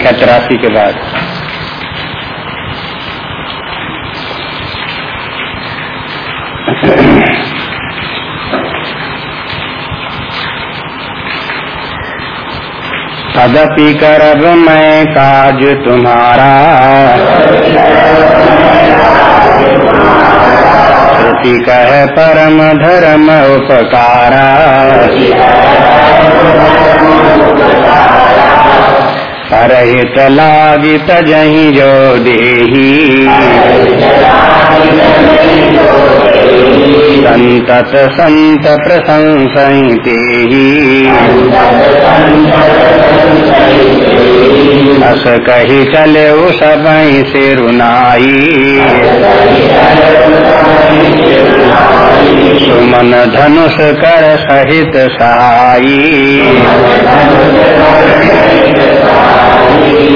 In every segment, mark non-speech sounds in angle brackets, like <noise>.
संख्या तिरासी के बाद। तदपि करब मैं काज तुम्हारा। श्रुति कह परम धर्म उपकारा। परहित लागित जही जो देही। संतत संत प्रशंसते अस कही चले सब सिरुनाई। सुमन धनुष कर सहित सहाई।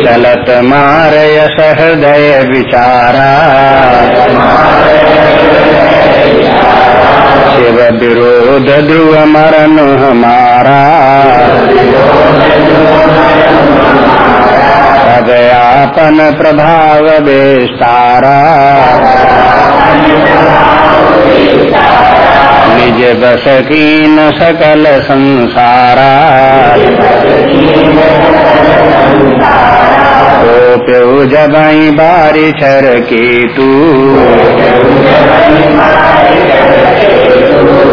चलत मार यश हृदय विचारा। शिव विरोध ध्रुव मरण हमारा। अदयापन प्रभाव विस्तारा। निज बस कीन सकल संसारा। तो प्यो जबई बारी छर केतु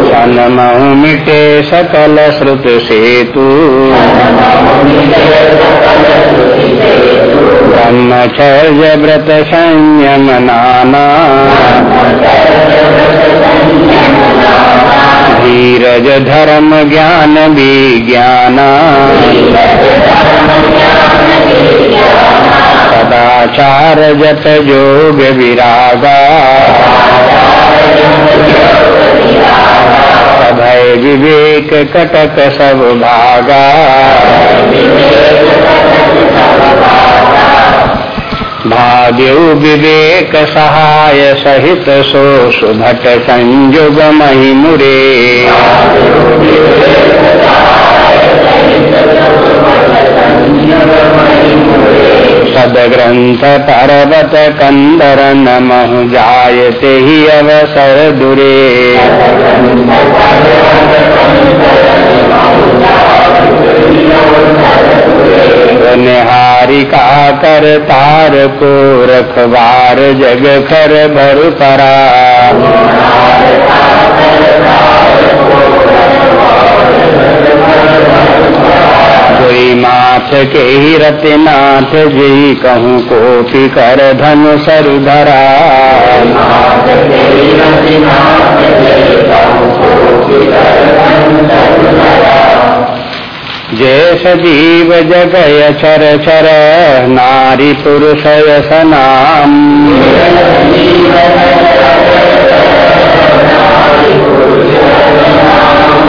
सनमऊ मिटे सकल श्रुत सेतु। ब्रह्मचर्य व्रत संयम नाना। धीरज धर्म ज्ञान विज्ञाना सदाचार जत योग विरागा भय विवेक कटक सब भागा भाग्यु विवेक सहाय सहित सो सुभट संयुग मही मुरे सदग्रंथ पर्वत कंदर नमः जायते ही अवसर दुरे निहारिका कर तार को रखवार जग कर भर परा कोई माथ के ही रतनाथ जी कहूँ कोपी कर धन सरु धरा जैस जीव जगय चर चर नारी पुरुष यस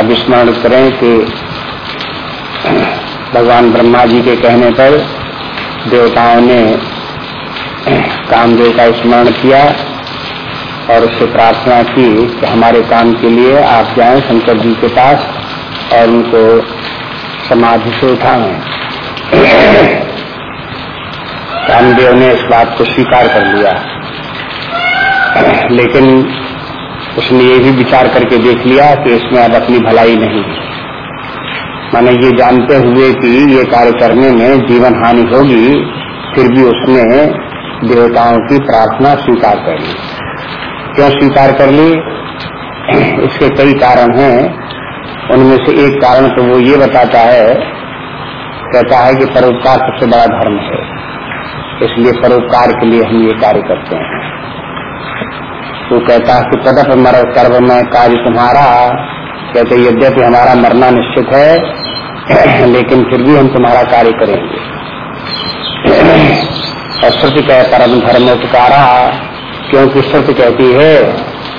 अब स्मरण करें कि भगवान ब्रह्मा जी के कहने पर देवताओं ने कामदेव का स्मरण किया और उससे प्रार्थना की कि हमारे काम के लिए आप जाएँ शंकर जी के पास और उनको समाधि से उठाएँ। कामदेव ने इस बात को स्वीकार कर लिया। लेकिन उसने ये भी विचार करके देख लिया कि इसमें अब अपनी भलाई नहीं है। माने ये जानते हुए कि ये कार्य करने में जीवन हानि होगी, फिर भी उसने देवताओं की प्रार्थना स्वीकार कर ली। क्यों स्वीकार कर ली? <clears throat> इसके कई कारण हैं। उनमें से एक कारण तो वो ये बताता है, कहता है कि परोपकार सबसे बड़ा धर्म है। इसलिए परोपकार के लिए हम ये कार्य करते हैं। तो कहता है कि तदप मर कर्म में कार्य तुम्हारा। कहते यद्यपि हमारा मरना निश्चित है, <clears throat> लेकिन फिर भी हम तुम्हारा कार्य करेंगे। <clears throat> और श्रुति कह परम धर्म उपकारा, क्योंकि श्रुति कहती है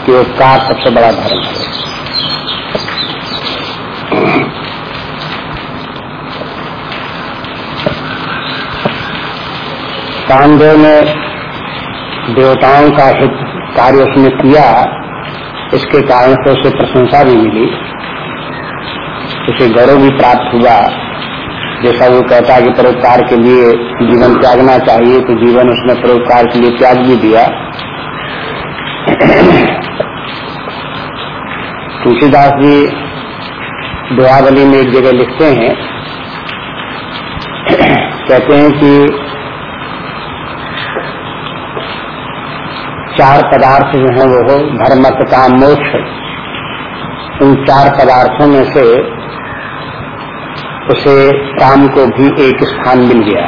कि उपकार सबसे बड़ा धर्म है। <clears throat> कामदेव ने देवताओं का हित कार्य उसने किया, इसके कारण से उसे प्रशंसा भी मिली। उसे गौरव भी प्राप्त हुआ। जैसा वो कहता है कि परोपकार के लिए जीवन त्यागना चाहिए तो जीवन उसने परोपकार के लिए त्याग भी दिया। तुलसीदास जी दुआवली में एक जगह लिखते हैं। कहते हैं कि चार पदार्थ जो है वो धर्म का मोक्ष। उन चार पदार्थों में से उसे काम को भी एक स्थान मिल गया।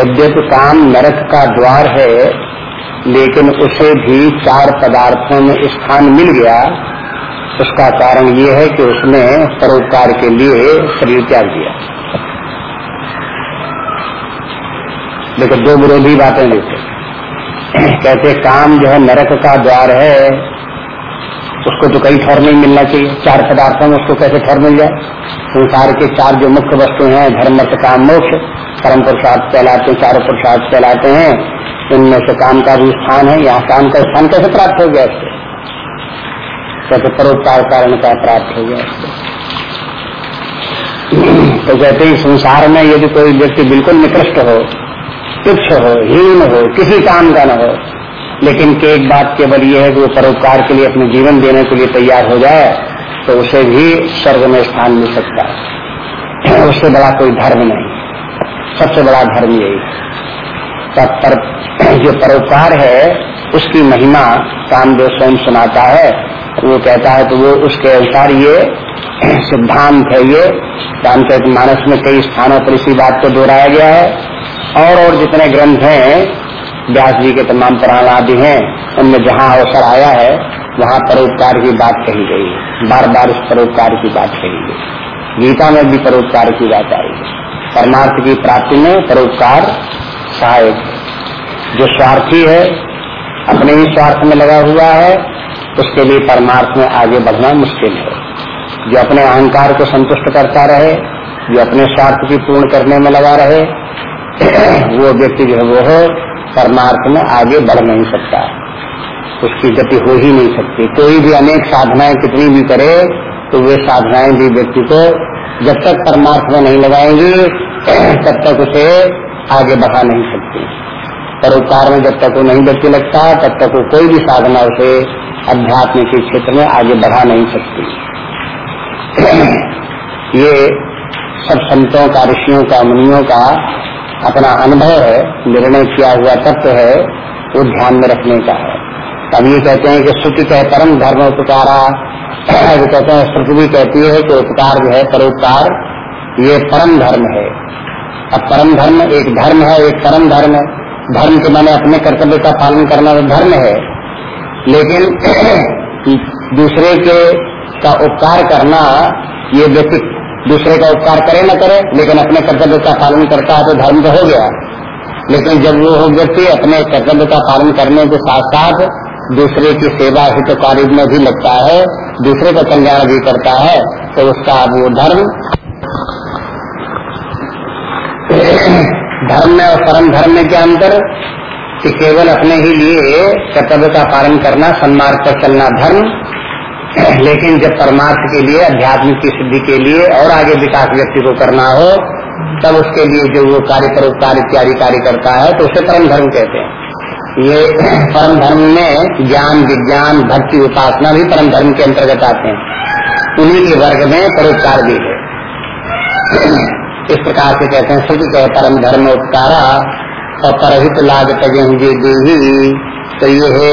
यद्यपि काम नरक का द्वार है, लेकिन उसे भी चार पदार्थों में स्थान मिल गया। उसका कारण ये है कि उसने परोपकार के लिए शरीर त्याग दिया। देखो, दो विरोधी बातें देते कहते काम जो है नरक का द्वार है, उसको तो कई ठौर नहीं मिलना चाहिए। चार पदार्थों में उसको कैसे ठौर मिल जाए? संसार के चार जो मुख्य वस्तु हैं, धर्म, अर्थ, काम, मोक्ष, परम पुरुषार्थ कहलाते हैं, चारों पुरुषार्थ कहलाते हैं। इनमें से काम का भी स्थान है, यहाँ काम का स्थान कैसे प्राप्त हो गया इससे? कैसे परोपकार कारण का प्राप्त हो गया इससे? तो कहते संसार में यदि कोई व्यक्ति बिल्कुल निकृष्ट हो तुच्छ हो, हीन हो, किसी काम का न हो। लेकिन एक बात केवल ये है कि वो परोपकार के लिए अपने जीवन देने के लिए तैयार हो जाए तो उसे भी स्वर्ग में स्थान मिल सकता है। <clears throat> उससे बड़ा कोई धर्म नहीं। सबसे बड़ा धर्म यही पर <clears throat> जो परोपकार है, उसकी महिमा कामदेव स्वयं सुनाता है। वो कहता है तो वो उसके अनुसार ये <clears throat> सिद्धांत है ये। रामचरित मानस में कई स्थानों पर इसी बात को दोहराया गया है। और और जितने ग्रंथ हैं, व्यास जी के तमाम पुराण आदि हैं, उनमें जहाँ अवसर आया है, वहाँ परोपकार की बात कही गई है। बार बार इस परोपकार की बात कही गई गीता में भी परोपकार की बात आई है। परमार्थ की प्राप्ति में परोपकार सहायक जो स्वार्थी है, अपने ही स्वार्थ में लगा हुआ है, उसके लिए परमार्थ में आगे बढ़ना मुश्किल है। जो अपने अहंकार को संतुष्ट करता रहे, जो अपने स्वार्थ की पूर्ण करने में लगा रहे वो व्यक्ति जो है वो परमार्थ में आगे बढ़ नहीं सकता। उसकी गति हो ही नहीं सकती। कोई भी अनेक साधनाएँ कितनी भी करे तो वे साधनाएँ भी व्यक्ति को जब तक परमार्थ में नहीं लगाएँगी, तब तक उसे आगे बढ़ा नहीं सकती। परोपकार में जब तक वो नहीं व्यक्ति लगता, तब तक वो कोई भी साधना उसे अध्यात्म के क्षेत्र में आगे बढ़ा नहीं सकती। ये सब संतों का, ऋषियों का, मुनियों का अपना अनुभव है, निर्णय किया हुआ तत्व है, वो ध्यान में रखने का है। अब ये कहते हैं कि श्रुति कह, परम धर्म उपकारा। जो कहते हैं, श्रुति भी कहती है कि उपकार जो है, परोपकार, ये परम धर्म है। अब परम धर्म एक धर्म है, एक परम धर्म है। धर्म के मैंने अपने कर्तव्य का पालन करना तो धर्म है। लेकिन <clears throat> दूसरे के का उपकार करना, ये व्यक्ति दूसरे का उपकार करे न करे, लेकिन अपने कर्तव्य का पालन करता है तो धर्म तो हो गया। लेकिन जब वो व्यक्ति अपने कर्तव्य का पालन करने के साथ साथ दूसरे की सेवा हित कार्य में भी लगता है, दूसरे का कल्याण भी करता है तो उसका वो धर्म <coughs> धर्म में और परम धर्म में क्या अंतर? कि केवल अपने ही लिए कर्तव्य का पालन करना, सन्मार्ग पर चलना धर्म लेकिन जब परमार्थ के लिए, अध्यात्म की सिद्धि के लिए और आगे विकास व्यक्ति को करना हो, तब उसके लिए जो वो कार्य परोपकार इत्यादि कार्य करता है तो उसे परम धर्म कहते हैं। ये परम धर्म में ज्ञान, विज्ञान, भक्ति, उपासना भी परम धर्म के अंतर्गत आते हैं। उन्हीं के वर्ग में परोपकार भी है। इस प्रकार से कहते हैं, शुद्ध कहे परम धर्म उपकारा और परहित लाग देवी तो ये है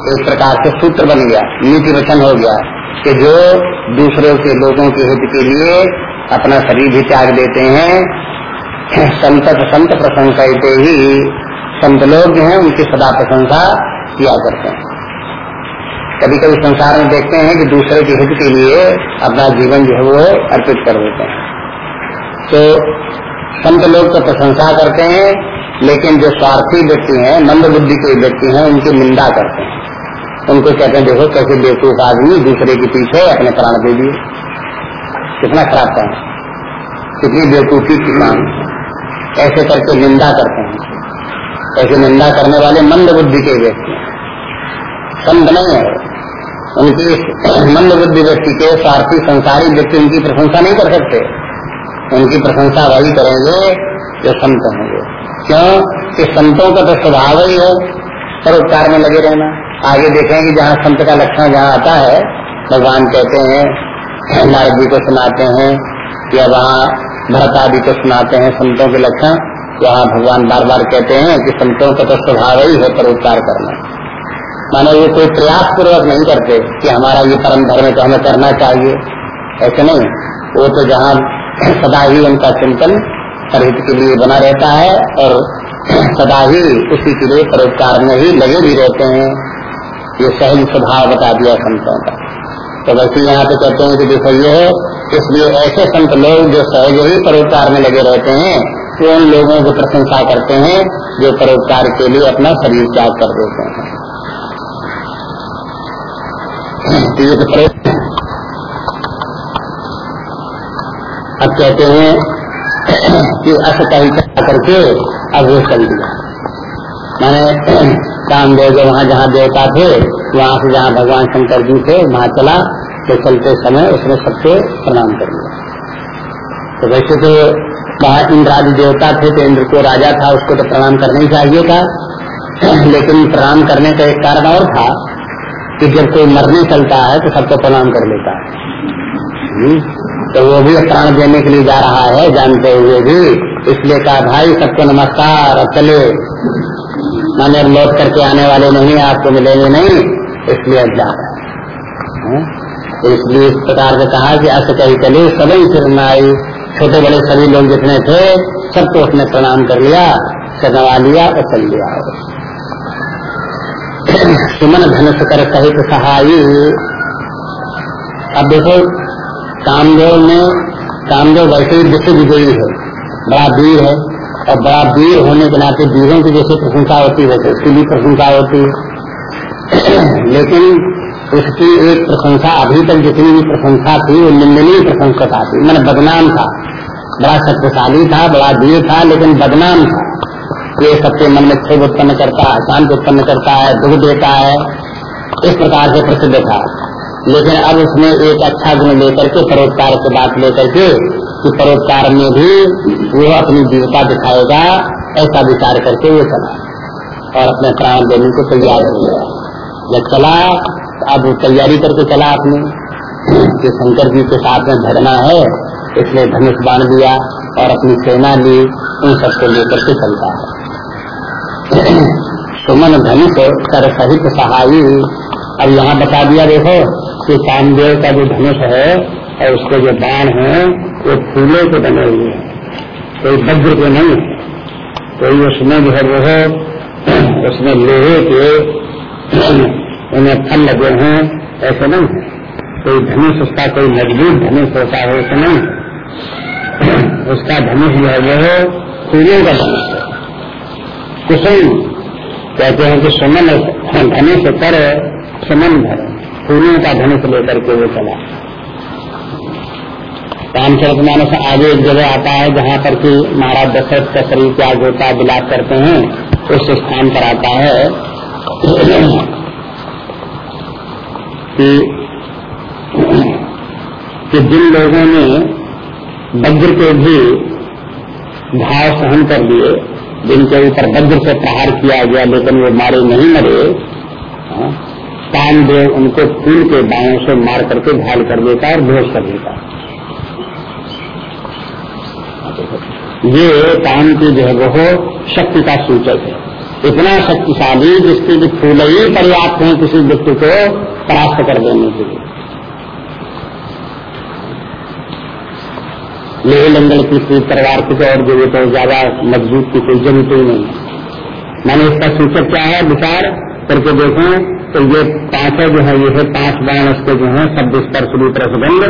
एक प्रकार से सूत्र बन गया नीति वचन हो गया कि जो दूसरों के लोगों के हित के लिए अपना शरीर भी त्याग देते हैं, संत संत प्रसंग ही संत लोग जो है उनकी सदा प्रशंसा किया करते हैं। कभी कभी संसार में देखते हैं कि दूसरे के हित के लिए अपना जीवन जो है वो अर्पित कर देते हैं। तो संत लोग तो प्रशंसा करते हैं, लेकिन जो स्वार्थी व्यक्ति हैं, मंद बुद्धि के व्यक्ति हैं, उनकी निंदा करते हैं। उनको कहते हैं, देखो, कैसे बेवकूफ़ आदमी दूसरे के पीछे अपने प्राण दे दिए। कितना खराब काम कितनी बेवकूफ़ी की काम ऐसे करके निंदा करते हैं। ऐसे निंदा करने वाले मंद बुद्धि के व्यक्ति संत नहीं है। उनकी मंद बुद्धि व्यक्ति के स्वार्थी संसारी व्यक्ति उनकी प्रशंसा नहीं कर सकते। उनकी प्रशंसा वही करेंगे जो संत होंगे। क्यों? कि संतों का तो स्वभाव ही है। परोपकार में लगे रहना। आगे देखें कि जहाँ संत का लक्षण जहाँ आता है, भगवान कहते हैं, नारद जी को सुनाते हैं, या वहाँ भरत आदि को सुनाते हैं संतों के लक्षण, वहाँ भगवान बार बार कहते हैं कि संतों का तो स्वभाव ही है परोपकार करना। मानो ये कोई प्रयास पूर्वक नहीं करते कि हमारा ये परम धर्म तो हमें करना चाहिए। ऐसे नहीं। वो तो जहाँ सदा ही उनका चिंतन परहित के लिए बना रहता है और सदा ही उसी के लिए परोपकार में ही लगे भी रहते हैं। ये सहज स्वभाव बता दिया संतों का। तो वैसे यहाँ पे कहते हैं कि देखो, ये है इसलिए ऐसे संत लोग जो सहज ही परोपकार में लगे रहते हैं वो उन लोगों को प्रशंसा करते हैं, जो परोपकार के लिए अपना शरीर त्याग कर देते हैं। तो अब कहते हैं कि अस करके अब चल दिया। मैंने कामदेव जो वहाँ जहाँ देवता थे, वहाँ से जहाँ भगवान शंकर जी थे, वहाँ चला तो चलते समय उसने सबसे प्रणाम कर लिया तो वैसे तो वहाँ इंद्र आदि देवता थे तो इंद्र को राजा था, उसको तो प्रणाम करना ही चाहिए था। <clears throat> लेकिन प्रणाम करने का एक कारण और था कि जब कोई मरने चलता है तो सबको प्रणाम कर लेता है। हम्म? तो वो भी प्राण देने के लिए जा रहा है, जानते हुए भी। इसलिए कहा, भाई, सबको नमस्कार चले। मैंने लौट करके आने वाले नहीं, आपको मिलेंगे नहीं, इसलिए जा रहा? तो इसलिए इस प्रकार से कहा कि अस कही चले, सभी फिर आई छोटे बड़े सभी लोग जितने थे, सबको उसने प्रणाम कर लिया सनवा लिया और चल लिया सुमन धनुष कर सहित सहाय। अब देखो, कामदेव में, कामदेव वैसे ही विश्व विजयी है, बड़ा वीर है। और बड़ा वीर होने के नाते वीरों की जैसे प्रशंसा होती है, वैसे उसकी भी प्रशंसा होती है। <clears throat> लेकिन उसकी एक प्रशंसा अभी तक जितनी भी प्रशंसा थी, वो निंदनीय प्रशंसा थी मैंने बदनाम था। बड़ा शक्तिशाली था, बड़ा वीर था, लेकिन बदनाम था। ये सबके मन में क्षोभ उत्पन्न करता है, शांत उत्पन्न करता है, दुख देता है, इस प्रकार से प्रसिद्ध था। लेकिन अब उसने एक अच्छा गुण लेकर के परोपकार की बात लेकर के कि परोपकार में भी वो अपनी जीवता दिखाएगा, ऐसा विचार करके वो चला। और अपने प्राण देने को तैयार हो गया। जब चला, अब तैयारी करके चला अपनी। कि शंकर जी के साथ में भरना है, इसलिए धनुष बाँध दिया और अपनी सेना ली, उन सबको लेकर के चलता है। <clears throat> सुमन धनुष कर सहित सहायी। अब यहाँ बता दिया, देखो, कि कामदेव का जो धनुष है और उसके जो बाण है वो फूलों के बने हुए हैं। कोई वज्र के नहीं, कोई उसमें जो है वो है, उसमें लोहे के, उन्हें फल लगे हैं, ऐसे नहीं। है कोई धनुष, उसका कोई मज़बूत धनुष होता है, ऐसे नहीं। उसका धनुष जो है वो फूलों का धनुष है। कुसुम, कहते हैं कि सुमन धनुष कर सुमन भर फूलों का धनुष लेकर के वो चला। रामचरित मानस आगे एक जगह आता है जहाँ पर कि महाराज दशरथ का शरीर त्याग होता है विलाप करते हैं उस स्थान पर आता है कि कि जिन लोगों ने वज्र के भी भाव सहन कर दिए जिनके ऊपर वज्र से प्रहार किया गया लेकिन वो मारे नहीं मरे हाँ, कामदेव उनको फूल के बायों से मार करके घायल कर देता और बेहोश कर देता। ये काम की जो है वो शक्ति का सूचक है। इतना शक्तिशाली जिसके भी फूल ही पर्याप्त है किसी व्यक्ति को, परास्त कर देने के लिए। लेह लंगल की थी तलवार कुछ और जो तो ज़्यादा मज़बूत की कोई ज़रूरत ही नहीं मैंने इसका सूचक क्या है? विचार करके देखो तो ये पाँचों जो है, ये है पाँच बाण, उसके जो है, शब्द स्पर्श रूप रसगंध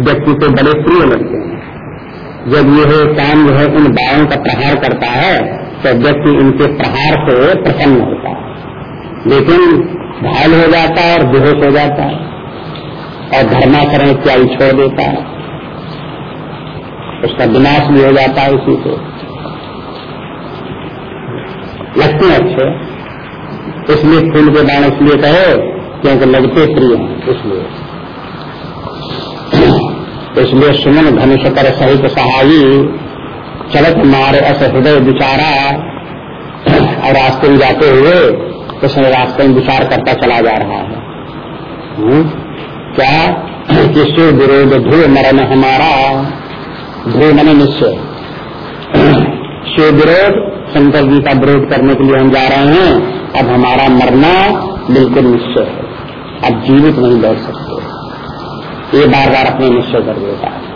व्यक्ति को बड़े प्रिय लगते हैं। जब ये काम जो है इन बाणों का प्रहार करता है तो व्यक्ति इनके प्रहार से प्रसन्न होता है। लेकिन घायल हो जाता है और बेहोश हो जाता है, और धर्माचरण इत्यादि छोड़ देता है। उसका विनाश भी हो जाता है उसी से। लगते अच्छे। इसलिए फूल के दान इसलिए कहे, क्योंकि लगते प्रिय हैं, इसलिए। इसलिए सुमन धनुष कर सहित सहाई चलत मारे अस हृदय विचारा और रास्ते में जाते हुए उसने रास्ते में विचार करता चला जा रहा है। क्या? किससे विरोध ध्रुव मरण हमारा? ध्रुव मन निश्चय। शिव विरोध, शंकर जी का विरोध करने के लिए हम जा रहे हैं। अब हमारा मरना बिल्कुल निश्चय है। अब जीवित नहीं बैठ सकते। ये बार बार अपने निश्चय कर देता है।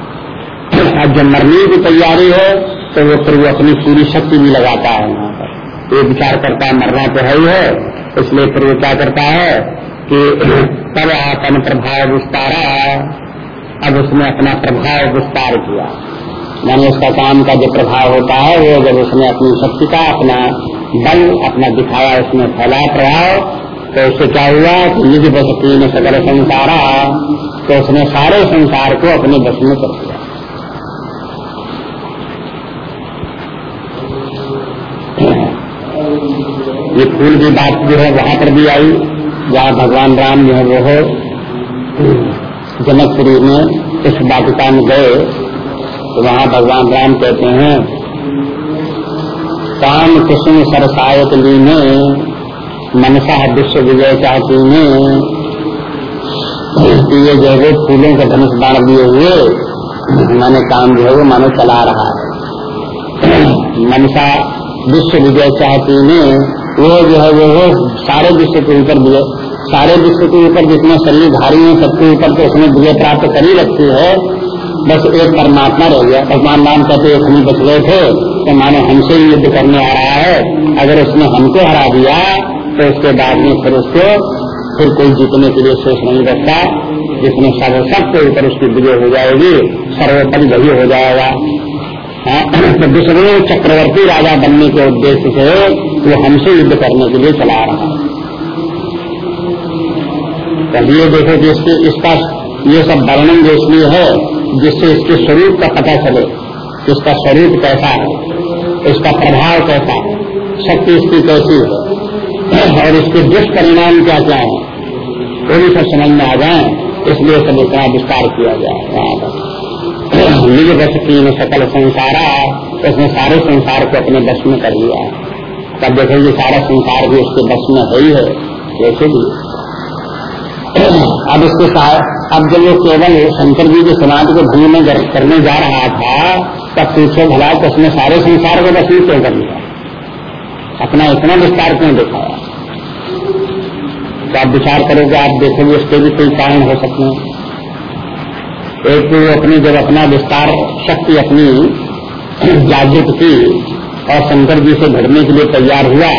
अब जब मरने की तैयारी है तो वो फिर वो अपनी पूरी शक्ति भी लगाता है वहाँ पर। ये विचार करता है, मरना तो है ही है। इसलिए फिर वो क्या करता है कि <clears throat> तब अपन प्रभाव विस्तारा। अब उसने अपना प्रभाव विस्तार किया। मैंने उसका काम का जो प्रभाव होता है, वो जब उसने अपनी शक्ति का अपना बल, अपना दिखाया उसमें फैला प्रभाव तो उससे क्या हुआ कि निज बसती ने सकल संसारा तो उसने सारे संसार को अपने बस में कर दिया। ये फूल की बात जो है वहाँ पर भी आई, जहाँ भगवान राम जो है वो हो, जनकपुरी में इस वाटिका में गए तो वहाँ भगवान राम कहते हैं, काम कुसुम सरसायत लीने मनसा विश्व विजय चाहती ने ये जो है फूलों का धनुष बाण दिए हुए मैंने काम जो है वो मानो चला रहा है। मनसा विश्व विजय चाहती ने वो जो है वो, सारे विश्व के ऊपर विजय सारे विश्व के ऊपर जितने शरीर धारी हैं सबके ऊपर तो उसने विजय प्राप्त कर ही रखी है। बस एक परमात्मा रह गया। भगवान राम कहते एक हम बच गए थे तो मानो हमसे युद्ध करने आ रहा है। अगर उसने हमको हरा दिया तो उसके बाद में फिर उसको फिर कोई जीतने के लिए शेष नहीं रखता। जिसमें सब सबके ऊपर उसकी विजय हो जाएगी सर्वोपरि वही हो जाएगा। हाँ, तो दूसरे चक्रवर्ती राजा बनने के उद्देश्य से वो हमसे युद्ध करने के लिए चला रहा। है तो ये देखो कि इसके इसका ये सब वर्णन जो इसलिए है जिससे इसके स्वरूप का पता चले इसका स्वरूप कैसा है इसका प्रभाव कैसा है शक्ति इसकी कैसी है और इसके दुष्परिणाम क्या क्या है? वो भी सब समझ में आ जाए, इसलिए सब इतना विस्तार किया गया वहाँ पर निज बस की सकल संसारा, उसने सारे संसार को अपने बस में कर लिया है। तब देखो ये सारा संसार भी उसके बस में है ही है वैसे भी। अब इसके साथ, अब जब वो केवल शंकर जी के समाज को भूमि में करने जा रहा था, तब पूछो भला तो उसने सारे संसार को बस में क्यों कर लिया? अपना इतना विस्तार क्यों दिखाया तो आप विचार करोगे, आप देखोगे, उसके भी कोई कारण हो सकते हैं। एक तो अपनी, जब अपना विस्तार, शक्ति अपनी जागृत की और शंकर जी से भिड़ने के लिए तैयार हुआ,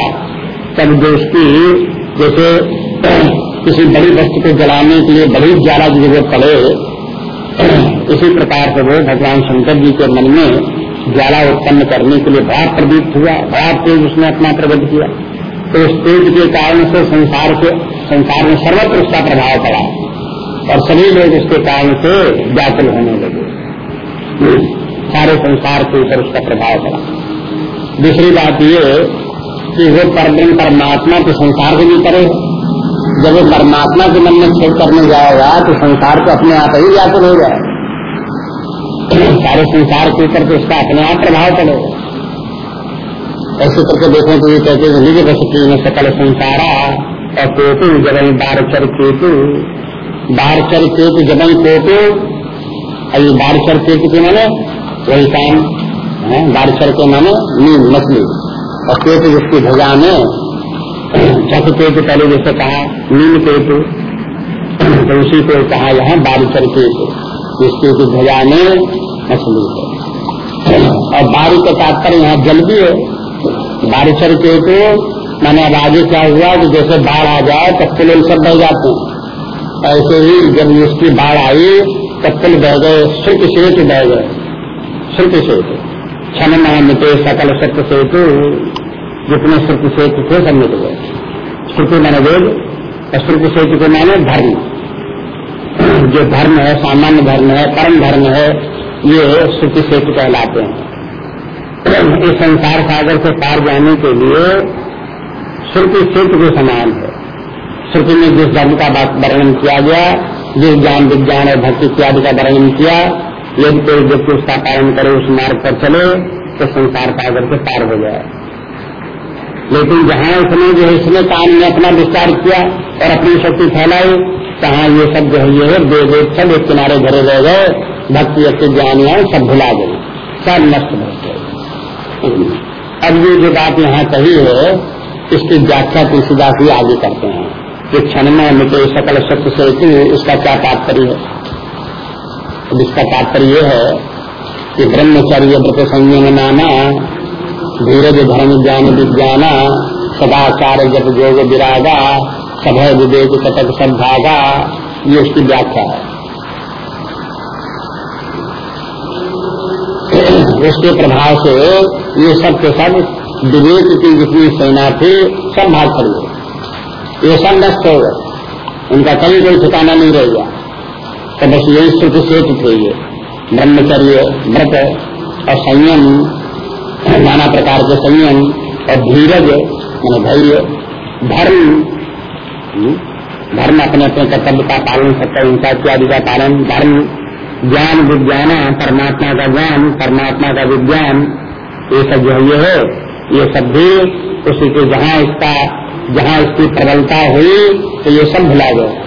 तब जो उसकी, जैसे किसी बड़ी वस्तु को जलाने के लिए बड़ी ज़्यादा ज़रूरत पड़े, इसी प्रकार से वो भगवान शंकर जी के मन में ज्वाला उत्पन्न करने के लिए बड़ा प्रदीप्त हुआ बड़ा तेज उसने अपना प्रकट किया। तो उस तेज के कारण से संसार के, संसार में सर्वत्र उसका प्रभाव पड़ा और सभी लोग उसके कारण से व्याकुल होने लगे। सारे संसार के ऊपर उसका प्रभाव पड़ा। दूसरी बात ये कि वो परब्रह्म परमात्मा तो संसार को भी करे जब वो परमात्मा के मन में खेल करने जाएगा तो संसार को अपने आप ही व्याकुल हो जाए सारे संसार के ऊपर तो उसका अपने आप प्रभाव पड़ेगा ऐसे करके देखें तो ये कहते हैं निज बस की सकल संसारा और केतु जबई बारचर केतु। बारचर केतु जबई केतु और ये बारचर केतु के माने वही काम, है बारचर के माने नींद मछली। और केतु जिसकी भुजा में चक केतु पहले जैसे कहा नील केतु तो उसी को कहा यहाँ बारिचर केतु। जिसके की ध्वजा में मछली है। और बारी का तात्पर्य यहाँ जल भी है। बारिचर केतु मैंने अब आगे क्या हुआ कि जैसे बाढ़ आ जाए, तब लोग सब बह जाते हैं। ऐसे ही जब इसकी बाढ़ आई, तब पुल बह गए सुख सेतु बह गए। सुख सेतु क्षण मिटे सकल सत्य सेतु जितने सुख सेतु थे, सब मिट गए। श्रुति मैंने वेद, और सुख सेतु के माने धर्म। जो धर्म है, सामान्य धर्म है, परम धर्म है, ये श्रुति सेतु कहलाते हैं। इस संसार सागर से पार जाने के लिए श्रुति सेतु के समान है। श्रुति में जिस धर्म का वर्णन किया गया, जिस ज्ञान, विज्ञान और भक्ति इत्यादि का वर्णन किया, यदि कोई व्यक्ति उसका पालन करे, उस मार्ग पर चले तो संसार सागर से पार हो जाए। लेकिन जहाँ उसने जो इसने काम में अपना विस्तार किया और अपनी शक्ति फैलाई तहाँ ये सब जो है, ये दो दो, सब एक किनारे घरे रह गए, भक्ति अच्छे ज्ञान सब भुला गए, सब नष्ट हो गए. अब ये जो बात यहाँ कही है, इसकी व्याख्या तुलसीदास ही आगे करते हैं। कि क्षण में मिटे सकल सत्य से इसका क्या तात्पर्य है? अब इसका तात्पर्य यह है कि ब्रह्मचर्य व्रत संयम नाना धीरज धर्म ज्ञान विज्ञाना, सदाचार जब जोग विरागा सभय विवेक कटक सद्भागा ये उसकी व्याख्या है। उसके प्रभाव से ये सब के सब विवेक की जितनी सेना थी, सब भाग खड़ी हो ये सब नष्ट हो गए। उनका कभी कोई ठिकाना नहीं रह गया। तो बस यही सुख सेत थे ये। ब्रह्मचर्य, व्रत और संयम, नाना प्रकार के संयम और धीरज, मैंने धैर्य, धर्म धर्म अपने अपने कर्तव्य का पालन सत्य हिंसा इत्यादि का पालन। धर्म, ज्ञान, विज्ञान, परमात्मा का ज्ञान, परमात्मा का विज्ञान, ये सब जो ये है। ये सब भी उसी के जहाँ इसका, जहाँ इसकी प्रबलता हुई तो ये सब भुला गए।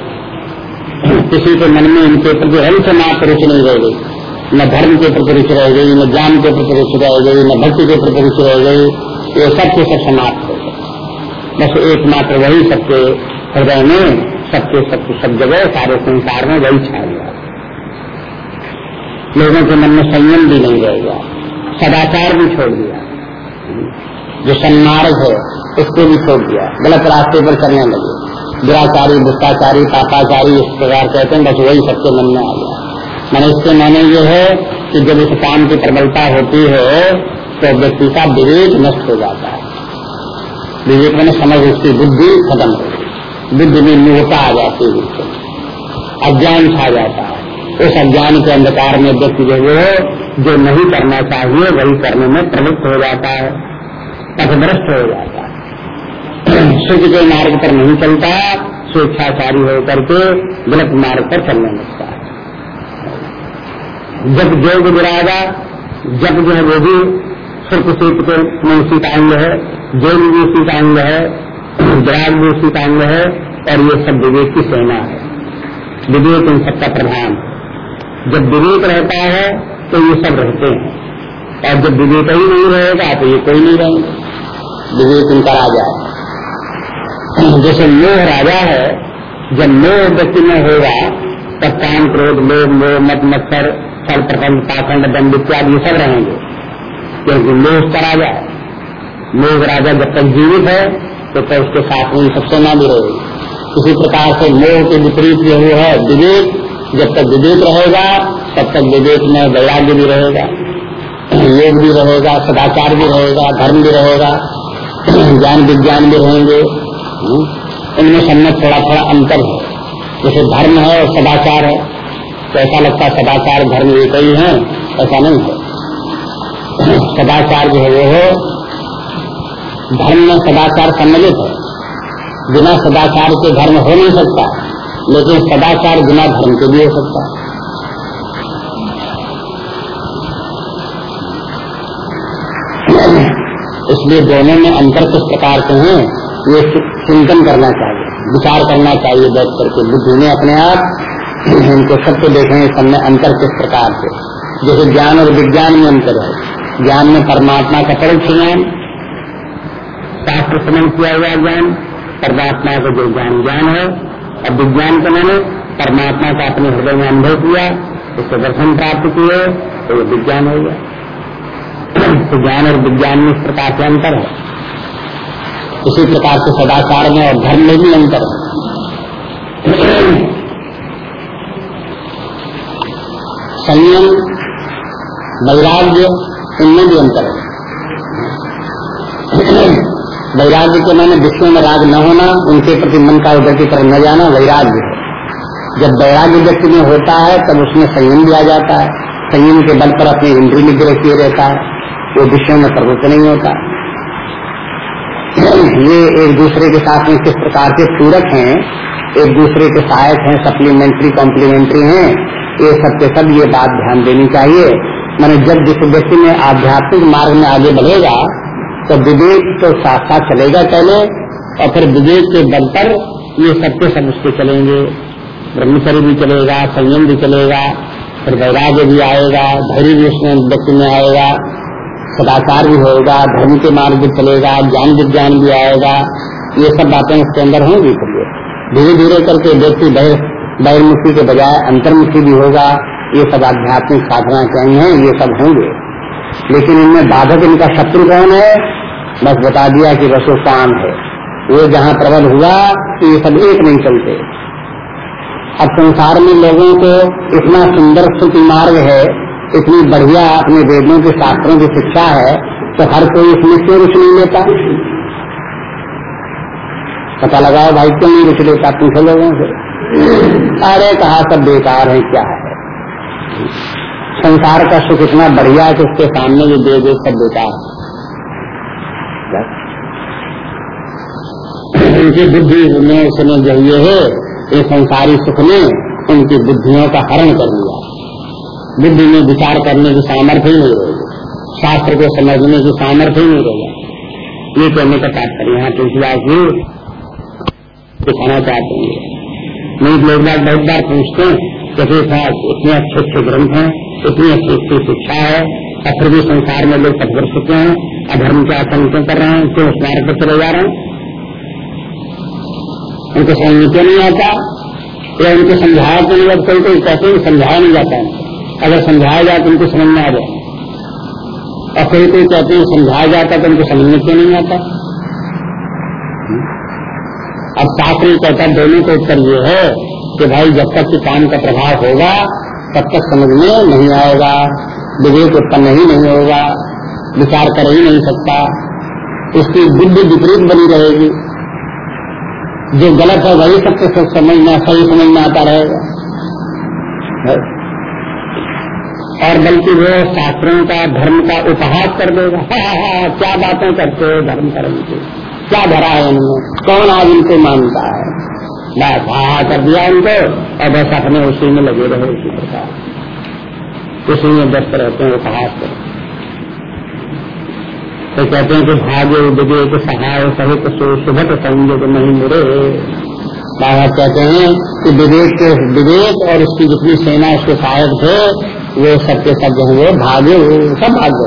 किसी के मन में इनके प्रति हल से मात्र रुचि नहीं रह गई। न धर्म के प्रति रुचि रह गई, न ज्ञान के प्रति रुचि रह गई, न भक्ति के प्रति रुचि रह गई। ये सब के सब समाप्त हो गए। बस एकमात्र वही सबके हृदय में सबके सब सब जगह, सारे संसार में वही छा गया लोगों के मन में संयम भी नहीं रहेगा सदाचार भी छोड़ दिया। जो सन्मार्ग है, उसको भी छोड़ दिया। गलत रास्ते पर चलने लगे। दुराचारी भ्रष्टाचारी पापाचारी इस प्रकार कहते हैं, बस वही सबके मन में आ गया। मैंने इसके माने ये है कि जब इस काम की प्रबलता होती है तो व्यक्ति का विवेक नष्ट हो जाता है। विवेक मैंने समझ, उसकी बुद्धि खत्म हो बुद्धि में मूर्ता आ जाती है। अज्ञान छा जाता है। उस अज्ञान के अंधकार में व्यक्ति जो है, जो नहीं करना चाहिए, वही करने में प्रवृत्त हो जाता है पथभ्रष्ट हो जाता है। सुख के मार्ग पर नहीं चलता, स्वेच्छाचारी होकर के गलत मार्ग पर चलने लगता है। जब योग विरागा जब जो है वो भी सुर्ख सूत के में का अंग है योग भी अंग है विराग भी उसी का अंग है और ये सब विवेक की सेना है। विवेक इन सबका प्रधान। जब विवेक रहता है तो ये सब रहते हैं। और जब विवेक ही नहीं रहेगा तो ये कोई नहीं रहेंगे। विवेक उनका राजा है। <clears throat> जैसे मोह राजा है, जब मोह व्यक्ति में होगा, तब काम क्रोध, लोभ, मोह मत मत्सर, फल प्रखंड पाखंड, दंड इत्यादि ये सब रहेंगे। क्योंकि मोह उसका राजा है। मोह राजा जब तक जीवित है तो तब उसके साथ में सब सेना भी रहेगी इसी प्रकार से मोह के विपरीत जो है विवेक। जब तक विवेक रहेगा तब तक विवेक में वैराग्य भी रहेगा योग भी रहेगा सदाचार भी रहेगा धर्म भी रहेगा ज्ञान विज्ञान भी रहेंगे। हम्म, इनमें सब में थोड़ा थोड़ा अंतर है। जैसे धर्म है और सदाचार है तो ऐसा लगता है सदाचार धर्म एक ही है ऐसा नहीं है। सदाचार जो है वो है धर्म में सदाचार सम्मिलित है। बिना सदाचार के धर्म हो नहीं सकता, लेकिन सदाचार बिना धर्म के भी हो सकता है। इसलिए दोनों में अंतर किस प्रकार के हैं, ये चिंतन करना चाहिए, विचार करना चाहिए बैठ करके। बुद्धि में अपने आप इनको सबको देखें सब में अंतर किस प्रकार से जैसे ज्ञान और विज्ञान में अंतर है। ज्ञान में परमात्मा का परोक्ष ज्ञान शास्त्र समन किया हुआ ज्ञान, परमात्मा का जो ज्ञान ज्ञान है और विज्ञान के मैंने परमात्मा का अपने हृदय में अनुभव किया उससे दर्शन प्राप्त किए तो ये विज्ञान हो गया। तो ज्ञान और विज्ञान में इस प्रकार से अंतर है। उसी प्रकार से सदाचार में और धर्म में भी अंतर है। संयम, वैराग्य, इनमें भी अंतर है। वैराग्य के मैंने विषयों में राग न होना, उनके प्रति मन का उधर की तरफ़ न जाना, वैराग्य जब वैराग्य व्यक्ति में होता है, तब उसमें संयम दिया जाता है। संयम के बल पर अपनी इंद्री निग्रह किए रहता है। वो विषयों में प्रवृत्त नहीं होता। ये एक दूसरे के साथ में किस प्रकार के पूरक हैं, एक दूसरे के सहायक हैं सप्लीमेंट्री कॉम्प्लीमेंट्री हैं, ये सब के सब ये बात ध्यान देनी चाहिए। मैंने जब जिस व्यक्ति में आध्यात्मिक मार्ग में आगे बढ़ेगा तो विवेक तो साथ साथ चलेगा पहले, और फिर विवेक के बल पर ये सबके सब उसके चलेंगे। ब्रह्मचर्य भी चलेगा, संयम भी चलेगा, फिर वैराग्य भी आएगा, धैर्य भी उसमें व्यक्ति में आएगा, सदाचार भी होगा, धर्म के मार्ग भी चलेगा, ज्ञान विज्ञान भी आएगा। ये सब बातें उसके अंदर होंगी फिर धीरे धीरे करके व्यक्ति बहिर्मुखी के बजाय अंतर्मुखी भी होगा। ये सब आध्यात्मिक साधना चाहिए ये सब होंगे। लेकिन इनमें बाधक इनका शत्रु कौन है? बस बता दिया कि बस काम है। वो जहाँ प्रबल हुआ तो ये सब एक नहीं चलते। अब संसार में लोगों को इतना सुंदर सुखी मार्ग है, इतनी बढ़िया अपने वेदों के शास्त्रों की शिक्षा है तो हर कोई इसमें क्यों रुचि नहीं लेता? पता लगाओ भाई, क्यों नहीं रुचि लेता? पूछो लोगों से। अरे कहा सब बेकार है, क्या है? संसार का सुख इतना बढ़िया है कि उसके सामने जो दे दे सब बेकार उनकी बुद्धि में उसने जो ये है, ये संसारी सुख ने उनकी बुद्धियों का हरण कर लिया। बुद्धि में विचार करने की सामर्थ्य नहीं रहेगी शास्त्र को समझने की सामर्थ्य ही नहीं रहेगा ये कहने का तात्पर्य यहाँ तुलसीदास जी दिखाना चाहते हैं। लोग बहुत बार पूछते हैं साहब इतने अच्छे अच्छे ग्रंथ हैं। इतनी अच्छी अच्छी शिक्षा है और फिर भी संसार में लोग पदग्रस्त चुके हैं, अधर्म के आचरण क्यों कर रहे हैं, क्यों उस मार्ग पर चले जा रहे हैं? उनको समझ क्यों नहीं आता? या उनको समझाया तो नहीं? कोई कोई कहते हैं समझाया नहीं जाता है। अगर समझाया जाए तो उनको समझ में आ जाए। और कोई कोई कहते हैं समझाया जाता तो उनको समझ में क्यों नहीं आता? अब शास्त्र कहता दोनों का उत्तर ये है कि भाई जब तक कि काम का प्रभाव होगा तब तक समझ में नहीं आएगा। विवेक उत्पन्न ही नहीं होगा। विचार कर ही नहीं सकता। उसकी बुद्धि विपरीत बनी रहेगी। जो गलत है वही सबसे सब में सही समझ में आता रहेगा। और बल्कि वो शास्त्रों का धर्म का उपहास कर देगा। हा, हा, हा, क्या बातें करते हो धर्म कर्म की? क्या धरा है इनमें कौन आज इनको मानता है? बस हा कर दिया उनको, और बस अपने उसी में लगे रहे उसी प्रकार। उसी में व्यस्त रहते हैं उपहास करते तो कहते हैं कि भाग्य विवेक सहाय सहित सुभट संयोग नहीं मुरे बाबा कहते हैं कि विवेक के विवेक और उसकी जितनी सेना उसके सहायक थे, वो सबके सब जो है वो भाग्य, सब भाग्य।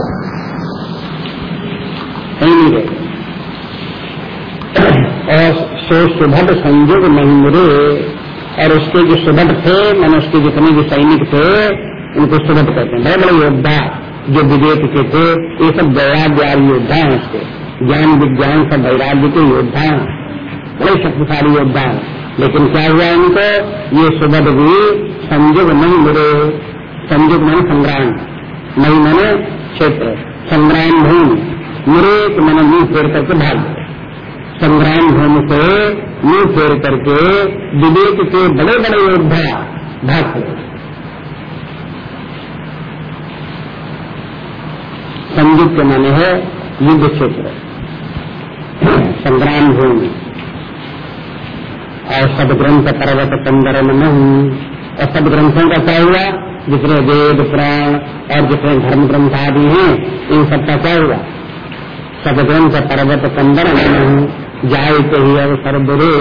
और सो सुभट संयोग नहीं मुरे और उसके जो सुभट थे, मैंने उसके जितने भी सैनिक थे, उनको सुभट कहते हैं। बड़े बड़े योद्धा जो विवेक के थे, ये सब वैराग्यारी योद्धा है उसके। ज्ञान विज्ञान सब वैराग्य के योद्धा बड़े शक्तिशाली योद्धा लेकिन क्या हुआ उनको? ये सुबह भी संयोग नहीं मिले। संयोग मन संग्राम। नहीं मैंने क्षेत्र। संग्राम भूमि मुरे मैंने मुँह फेर करके भाग गए। संग्राम भूमि से मुँह फेर करके विवेक के बड़े बड़े योद्धा भाग संयुक्त माने है युद्ध क्षेत्र। संग्राम भूमि। और सदग्रंथ पर्वत कंदर नहीं। और सब ग्रंथों का क्या हुआ? जितने वेद पुराण और जितने धर्म ग्रंथ आदि हैं, इन सब का क्या हुआ? सदग्रंथ पर्वत कंदर नहीं। जाए के ही अवसर बुरे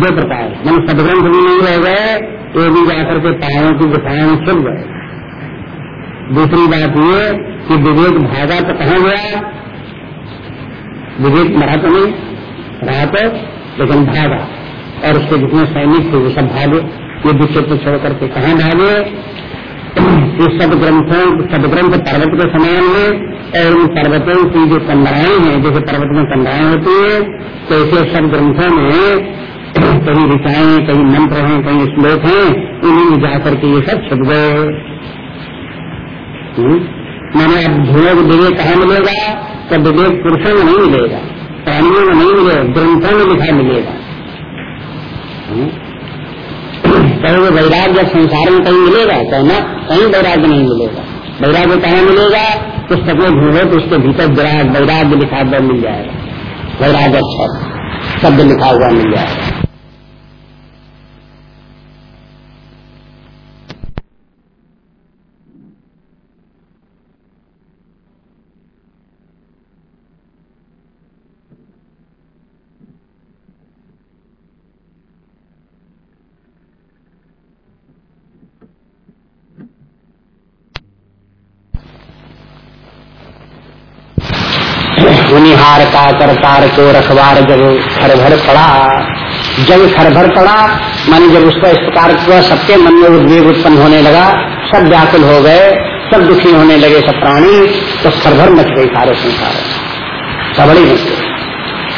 दो प्रकार मन सदग्रंथ भी नहीं रह गए, वो भी जाकर के पायों की गुफाओं में छुप गए। दूसरी बात ये कि विवेक भागा तो कहा गया? विवेक मरा तो नहीं, रहा तो लेकिन भागा। और उसके जितने सैनिक थे, वो सब भागे। ये विक्षेत्र छोड़ करके कहा भागे? इस सब ग्रंथों सदग्रंथ पर्वत के समान है, और उन पर्वतों की जो कंधाएँ हैं, जैसे पर्वत में कंधाएँ होती है तो ऐसे सब ग्रंथों में कहीं ऋचाएँ कहीं मंत्र हैं कहीं श्लोक हैं, उन्हीं में जाकर के ये सब छुप गए हम्म? मैंने अब धुएँ विवेक कहा मिलेगा? तो विवेक पुरुषों में नहीं मिलेगा, प्राणियों में नहीं मिलेगा, ग्रंथों में लिखा मिलेगा। कहीं वो वैराग्य संसार में कहीं मिलेगा कहना कहीं वैराग्य नहीं मिलेगा। वैराग्य कहाँ मिलेगा? पुस्तक में घूमो तो उसके भीतर विराग, वैराग्य लिखा हुआ मिल जाएगा। वैराग्य शब्द लिखा हुआ मिल जाएगा। निहार का करतार को रखवार जब घर भर पड़ा, जब घर भर पड़ा, मान जब उसका इस प्रकार सबके मन में उद्वेग उत्पन्न होने लगा, सब व्याकुल हो गए, सब दुखी होने लगे सब प्राणी तो सरभर मच गई सारे संसार। सबड़ी मच गई।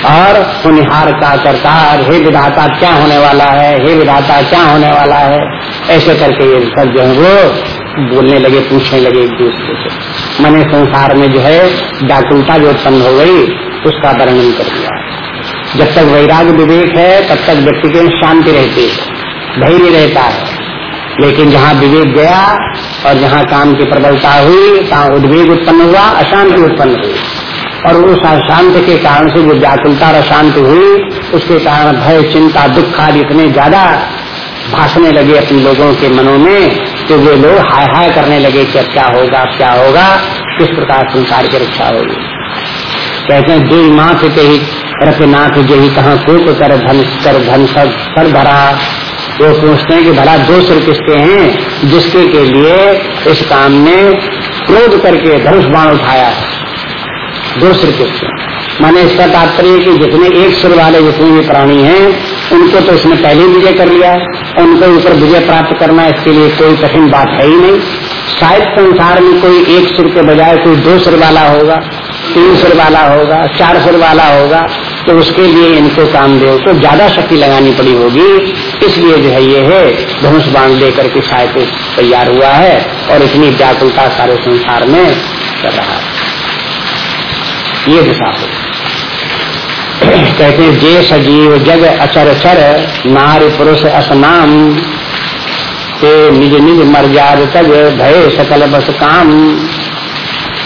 और सुनिहार का करतार, हे विधाता, क्या होने वाला है? हे विधाता, क्या होने वाला है? ऐसे करके ये सब जो है वो बोलने लगे, पूछने लगे एक दूसरे से। मैंने संसार में जो है व्याकुलता जो उत्पन्न हो गई, उसका वर्णन कर दिया। जब तक वैराग विवेक है, तब तक व्यक्ति के शांति रहती है धैर्य रहता है। लेकिन जहाँ विवेक गया और जहाँ काम की प्रबलता हुई, तहाँ उद्वेग उत्पन्न हुआ, अशांति उत्पन्न हुई। और उस अशांत के कारण से जो व्याकुलता और अशांत हुई, उसके कारण भय, चिंता, दुख आदि इतने ज़्यादा भाषने लगे अपने लोगों के मनों में कि वे लोग हाय हाय करने लगे कि अब क्या होगा क्या होगा? किस प्रकार संसार की रक्षा होगी? कहते हैं दुई माथ के ही रतनाथ जो ही कहा कोप कर धन कर धन सब सर भरा? वो पूछते हैं कि, भला दो सिर किसके हैं? जिसके के लिए इस काम ने क्रोध करके धनुष बाण उठाया है? दो सिर किसके माने इसका तात्पर्य कि जितने एक सिर वाले जितने भी प्राणी हैं उनको तो इसने पहले विजय कर लिया उनके ऊपर विजय प्राप्त करना इसके लिए कोई कठिन बात है ही नहीं। शायद संसार में कोई एक सिर के बजाय कोई दो सिर वाला होगा, तीन सिर वाला होगा, चार सिर वाला होगा तो उसके लिए इनको काम कामदेव को ज़्यादा शक्ति लगानी पड़ी होगी। इसलिए जो है ये है, धनुष बाँध लेकर के शायद तैयार हुआ है और इतनी व्याकुलता सारे संसार में कर रहा है। ये दिशा हो। कहते जे सजीव जग अचर चर नारी पुरुष असनाम ते निज निज मर्याद तज भय सकल बस काम।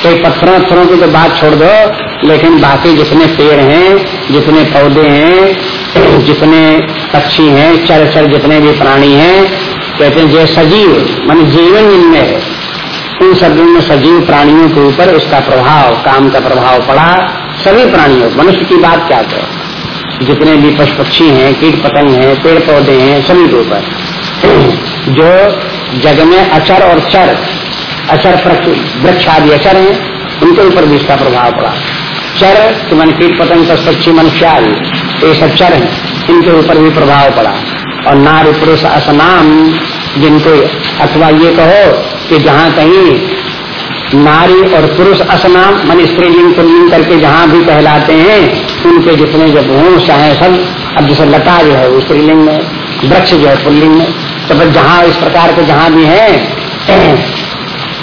तो पत्थरों पत्थरों की तो बात छोड़ दो, लेकिन बाकी जितने पेड़ हैं, जितने पौधे हैं, जितने पक्षी हैं चर चर जितने भी प्राणी हैं, कहते हैं, जे सजीव, मान जीवन जिनमें है। इन सभी में सजीव प्राणियों के ऊपर इसका प्रभाव, काम का प्रभाव पड़ा। सभी प्राणियों, मनुष्य की बात क्या करें जितने भी पशु पक्षी हैं कीट पतंग हैं पेड़ पौधे हैं, सभी के ऊपर। जो जग में अचर और चर, अचर वृक्ष आदि अचर हैं, उनके ऊपर भी इसका प्रभाव पड़ा। चर तो मन कीट पतंग पशु पक्षी मनुष्य आदि ये सब चर हैं, इनके ऊपर भी प्रभाव पड़ा। और नारी पुरुष असनाम जिनको अथवा ये कहो कि जहाँ कहीं नारी और पुरुष असनाम मान स्त्रीलिंग पुलिंग करके जहाँ भी कहलाते हैं, उनके जितने जब हों चाहे सब, अब जैसे लता जो है स्त्रीलिंग में, वृक्ष जो है, पुल्लिंग में तो फिर जहाँ इस प्रकार के जहाँ भी है,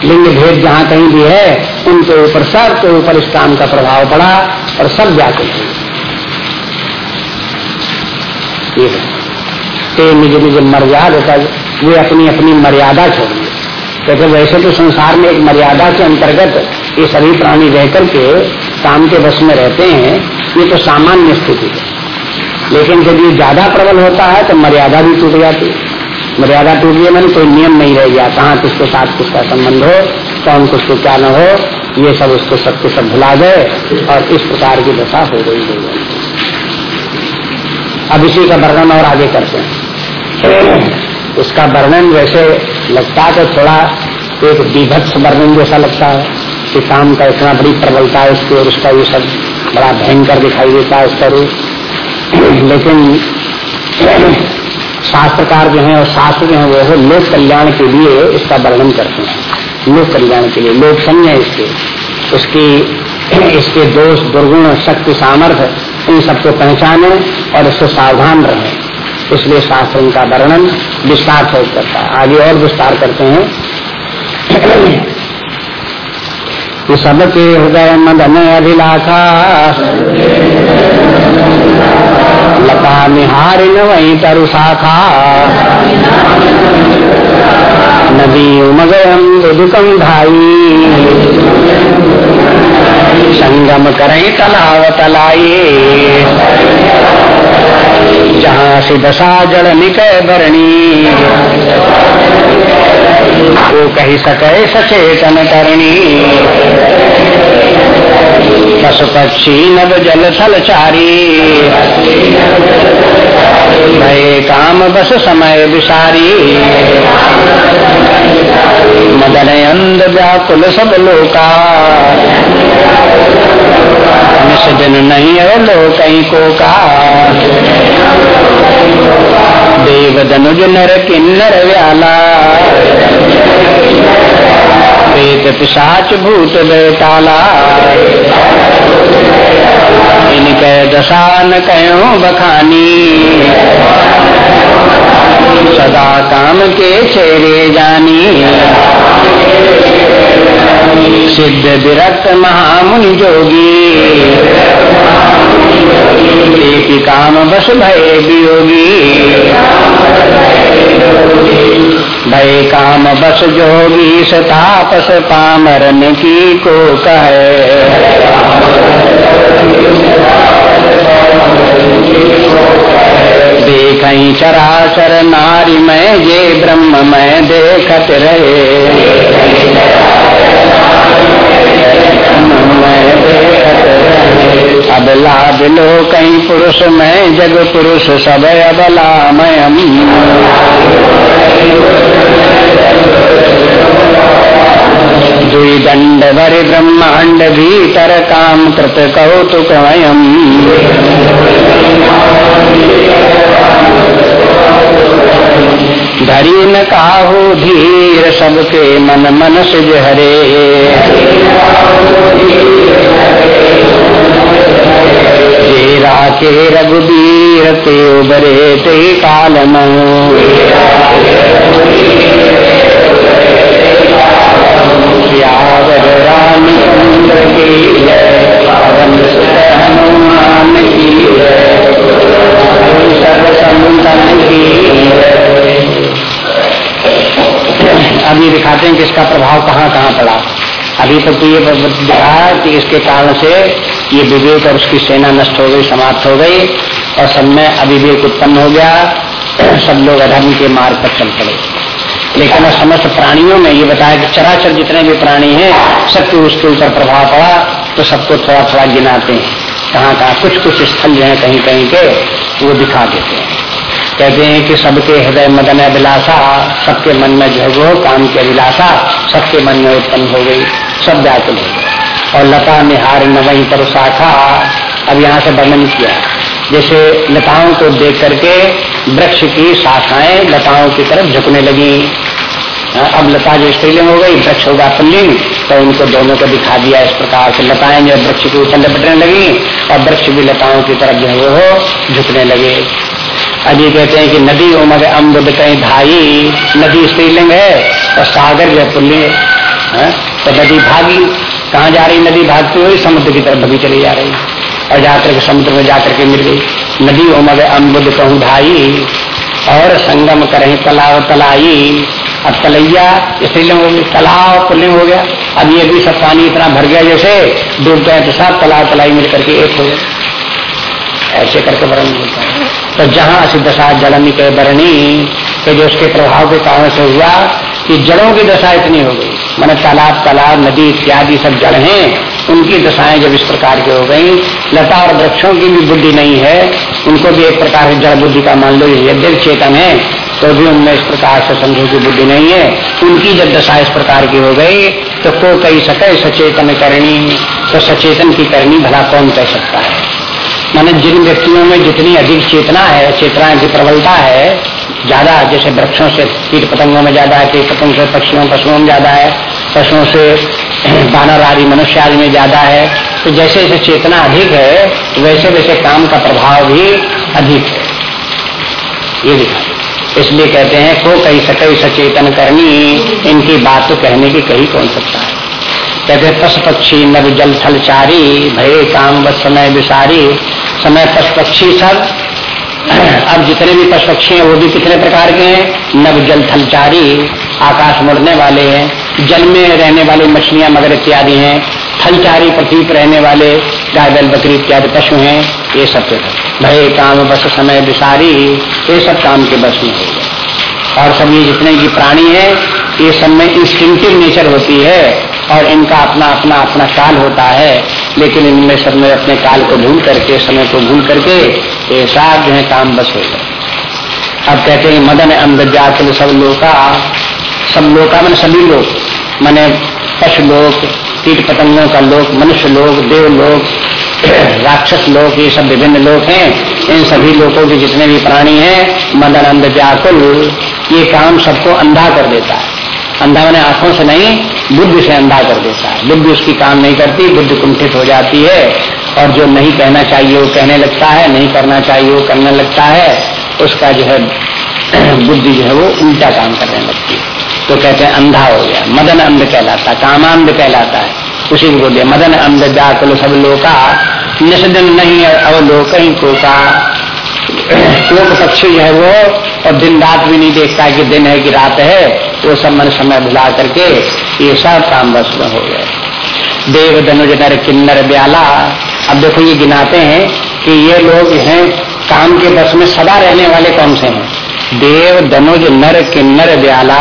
लिंग भेद जहाँ कहीं भी है, उनके ऊपर सब के ऊपर इस काम का प्रभाव पड़ा और सब व्याकुल हुए निज निज मर्यादा वे अपनी अपनी मर्यादा छोड़ क्योंकि वैसे तो संसार में एक मर्यादा के अंतर्गत ये सभी प्राणी रह करके काम के बस में रहते हैं, ये तो सामान्य स्थिति है। लेकिन जब ये ज़्यादा प्रबल होता है तो मर्यादा भी टूट जाती है। मर्यादा टूट गई मैंने, कोई नियम नहीं रह गया। कहाँ किसके साथ किसका संबंध हो, कौन किसको क्या न हो, ये सब उसको सबके सब भुला गए और इस प्रकार की दशा हो गई हो। अब इसी का वर्णन और आगे करते हैं। उसका वर्णन वैसे लगता है तो थोड़ा एक विभत्स वर्णन जैसा लगता है कि काम का इतना बड़ी प्रबलता है उसकी और उसका ये सब बड़ा भयंकर दिखाई देता है उसका रूप। लेकिन शास्त्रकार जो है और शास्त्र जो है वो है लोक कल्याण के लिए इसका वर्णन करते हैं। लोक कल्याण के लिए, लोक संज्ञ इसके उसकी, इसके दोष, दुर्गुण, शक्ति, सामर्थ्य इन सबको पहचाने और इससे सावधान रहे। इसलिए शास्त्र उनका वर्णन विस्तार से करता है। आगे और विस्तार करते हैं। सबके हृदय मदन अभिलाखा लता निहारिन वही तरु शाखा नदी उमगयम दुदुकम धाई। संगम करें तलाव तलाई जहाँ से दशा जड़ निकय बरणी। वो कही सके सचेतन करणी पशु पक्षी नव जल थल चारी भय काम बस समय विसारी। मदन अंध व्याकुल सब लोका। दिन नहीं लो कहीं को का देव धनुज नर किन्नर व्याला। प्रेत पिशाच भूत बेताला इनके दशा न कहो बखानी। सदा काम के चेरे जानी सिद्ध विरक्त महामुनि जोगी काम बस भय वियोगी भय काम बस जोगी सतापस पामरन की को कहे। देख चराचर नारी मैं ये ब्रह्म मैं देखत रहे। अबला बिलो कहीं पुरुष मैं, जग पुरुष सब अबला मयम। दुई दंड भर ब्रह्मांड भीतर काम कृत कौतुक मयम धरी न काहू धीर सबके मन मन सिज हरे तेरा के रघुबीर ते उबरे ते काल रामचंद्र की हनुमान की दिखाते हैं कि इसका प्रभाव कहाँ कहाँ पड़ा। अभी तक तो ये दिखा कि इसके कारण से ये विवेक और उसकी सेना नष्ट हो गई, समाप्त हो गई और सब में अविवेक उत्पन्न हो गया। सब लोग अधर्म के मार्ग पर चल पड़े। लेकिन समस्त प्राणियों में, ये बताया कि चराचर जितने भी प्राणी हैं, सबके उसके ऊपर प्रभाव पड़ा तो सबको थोड़ा थोड़ा गिनाते हैं। कहाँ कहाँ कुछ कुछ स्थल जो है कहीं कहीं के, वो दिखा देते हैं। कहते हैं कि सबके हृदय मदन अभिलाषा, सबके मन में जो वो काम की अभिलाषा, सबके मन में उत्पन्न हो गई, सब व्याकुल हो गए। और लता निहार न वहीं पर शाखा अब यहाँ से वर्णन किया जैसे लताओं को देख करके वृक्ष की शाखाएँ लताओं की तरफ़ झुकने लगी। हाँ, अब लता जो स्त्रीलिंग हो गई वृक्ष होगा पुल्लिंग। तो उनको दोनों को दिखा दिया इस प्रकार से लताएँ जो वृक्ष के ऊपर लपटने लगी और वृक्ष भी लताओं की तरफ़ जो है वो झुकने लगे। अभी कहते हैं कि नदी उमग अम्बुद कहीं भाई नदी स्त्रीलिंग है और सागर जो पुल्य है। तो नदी भागी। कहाँ जा रही नदी? भागती हुई समुद्र की तरफ़ भगी चली जा रही। और जाकर के समुद्र में जाकर के मिल गई। नदी उमग अम्बुद कहूँ धाई, और संगम करें तलाव तलाई। अब तलैया स्त्रीलिंग हो गई पुल्लिंग हो गया। अब ये भी सब पानी इतना भर गया, जैसे डूब गए तो सब तालाब तलाई मिल करके एक हो गए ऐसे करके वरण मिलता है। तो जहाँ असी दशा जलनी के बरणी के जो उसके प्रभाव के कारण से हुआ कि जड़ों की दशा इतनी हो गई। मैंने तालाब तालाब, नदी इत्यादि सब जड़ हैं। उनकी दशाएँ जब इस प्रकार की हो गई, लता और वृक्षों की भी बुद्धि नहीं है। उनको भी एक प्रकार से जड़ बुद्धि का मान लो यद्य चेतन है तो भी उनमें इस प्रकार से समझो की बुद्धि नहीं है। उनकी जब दशा इस प्रकार की हो गई तो को कही सके, सचेतन करनी तो सचेतन की करनी भला कौन कह सकता है? माने जिन व्यक्तियों में जितनी अधिक चेतना है चेतना की प्रबलता है ज़्यादा जैसे वृक्षों से कीट पतंगों में ज़्यादा है कीट पतंग से पक्षियों, पशुओं में ज़्यादा है, पशुओं से <clears throat> बानर आदि, मनुष्य आदि में ज़्यादा है तो जैसे जैसे चेतना अधिक है, वैसे वैसे काम का प्रभाव भी अधिक है। ये दिखा इसलिए कहते हैं, को कई सकई सचेतन करनी, इनकी बात तो कहने की कही कौन सकता है? कहते पशु पक्षी नव जल थल चारी, भय काम व समय विसारी समय पशु पक्षी सब <clears throat> अब जितने भी पशु पक्षी हैं, वो भी कितने प्रकार के हैं? नव जल थल चारी आकाश मुड़ने वाले हैं, जल में रहने वाले मछलियाँ मगर इत्यादि हैं, थलचारी पृथ्वी पर रहने वाले गाय बैल बकरी इत्यादि पशु हैं, ये सब के भय, काम, बस, समय विसारी ये सब काम के बस में हो गए। और सब ये जितने भी प्राणी हैं, ये सब में इंस्टिंक्टिव नेचर होती है और इनका अपना अपना अपना काल होता है। लेकिन इनमें सब में अपने काल को भूल करके, समय को भूल करके ये सब जो है काम बस हो गए। अब कहते हैं, मदन अंध जातल सब लोका सब लोका मैंने सभी लोग मैंने पशु लोग कीट पतंगों का लोक, मनुष्य लोग देव लोग <clears throat> राक्षस लोग ये सब विभिन्न लोग हैं। इन सभी लोगों के जितने भी प्राणी हैं, मदन अंध व्याकुल ये काम सबको अंधा कर देता है। अंधा मैंने आँखों से नहीं बुद्धि से अंधा कर देता है। बुद्धि उसकी काम नहीं करती, बुद्धि कुंठित हो जाती है और जो नहीं कहना चाहिए वो कहने लगता है, नहीं करना चाहिए वो करने लगता है। उसका जो है, <clears throat> बुद्धि जो है वो उल्टा काम करने लगती है। तो कहते हैं, अंधा हो गया। मदन अंध कहलाता है कामांध कहलाता है। उसी को बोलिए मदन अंध व्याकुल सब लोका निषदन नहीं अवलोक को का कोक <clears throat> पक्षी जो है वो और दिन रात भी नहीं देखता कि दिन है कि रात है वो सब मन समय भुला करके ये सब काम बस में हो गए देव धनुज नर किन्नर ब्याला। अब देखो ये गिनाते हैं कि ये लोग हैं, काम के बस में सदा रहने वाले कौन से हैं? देव धनुज नर किन्नर ब्याला,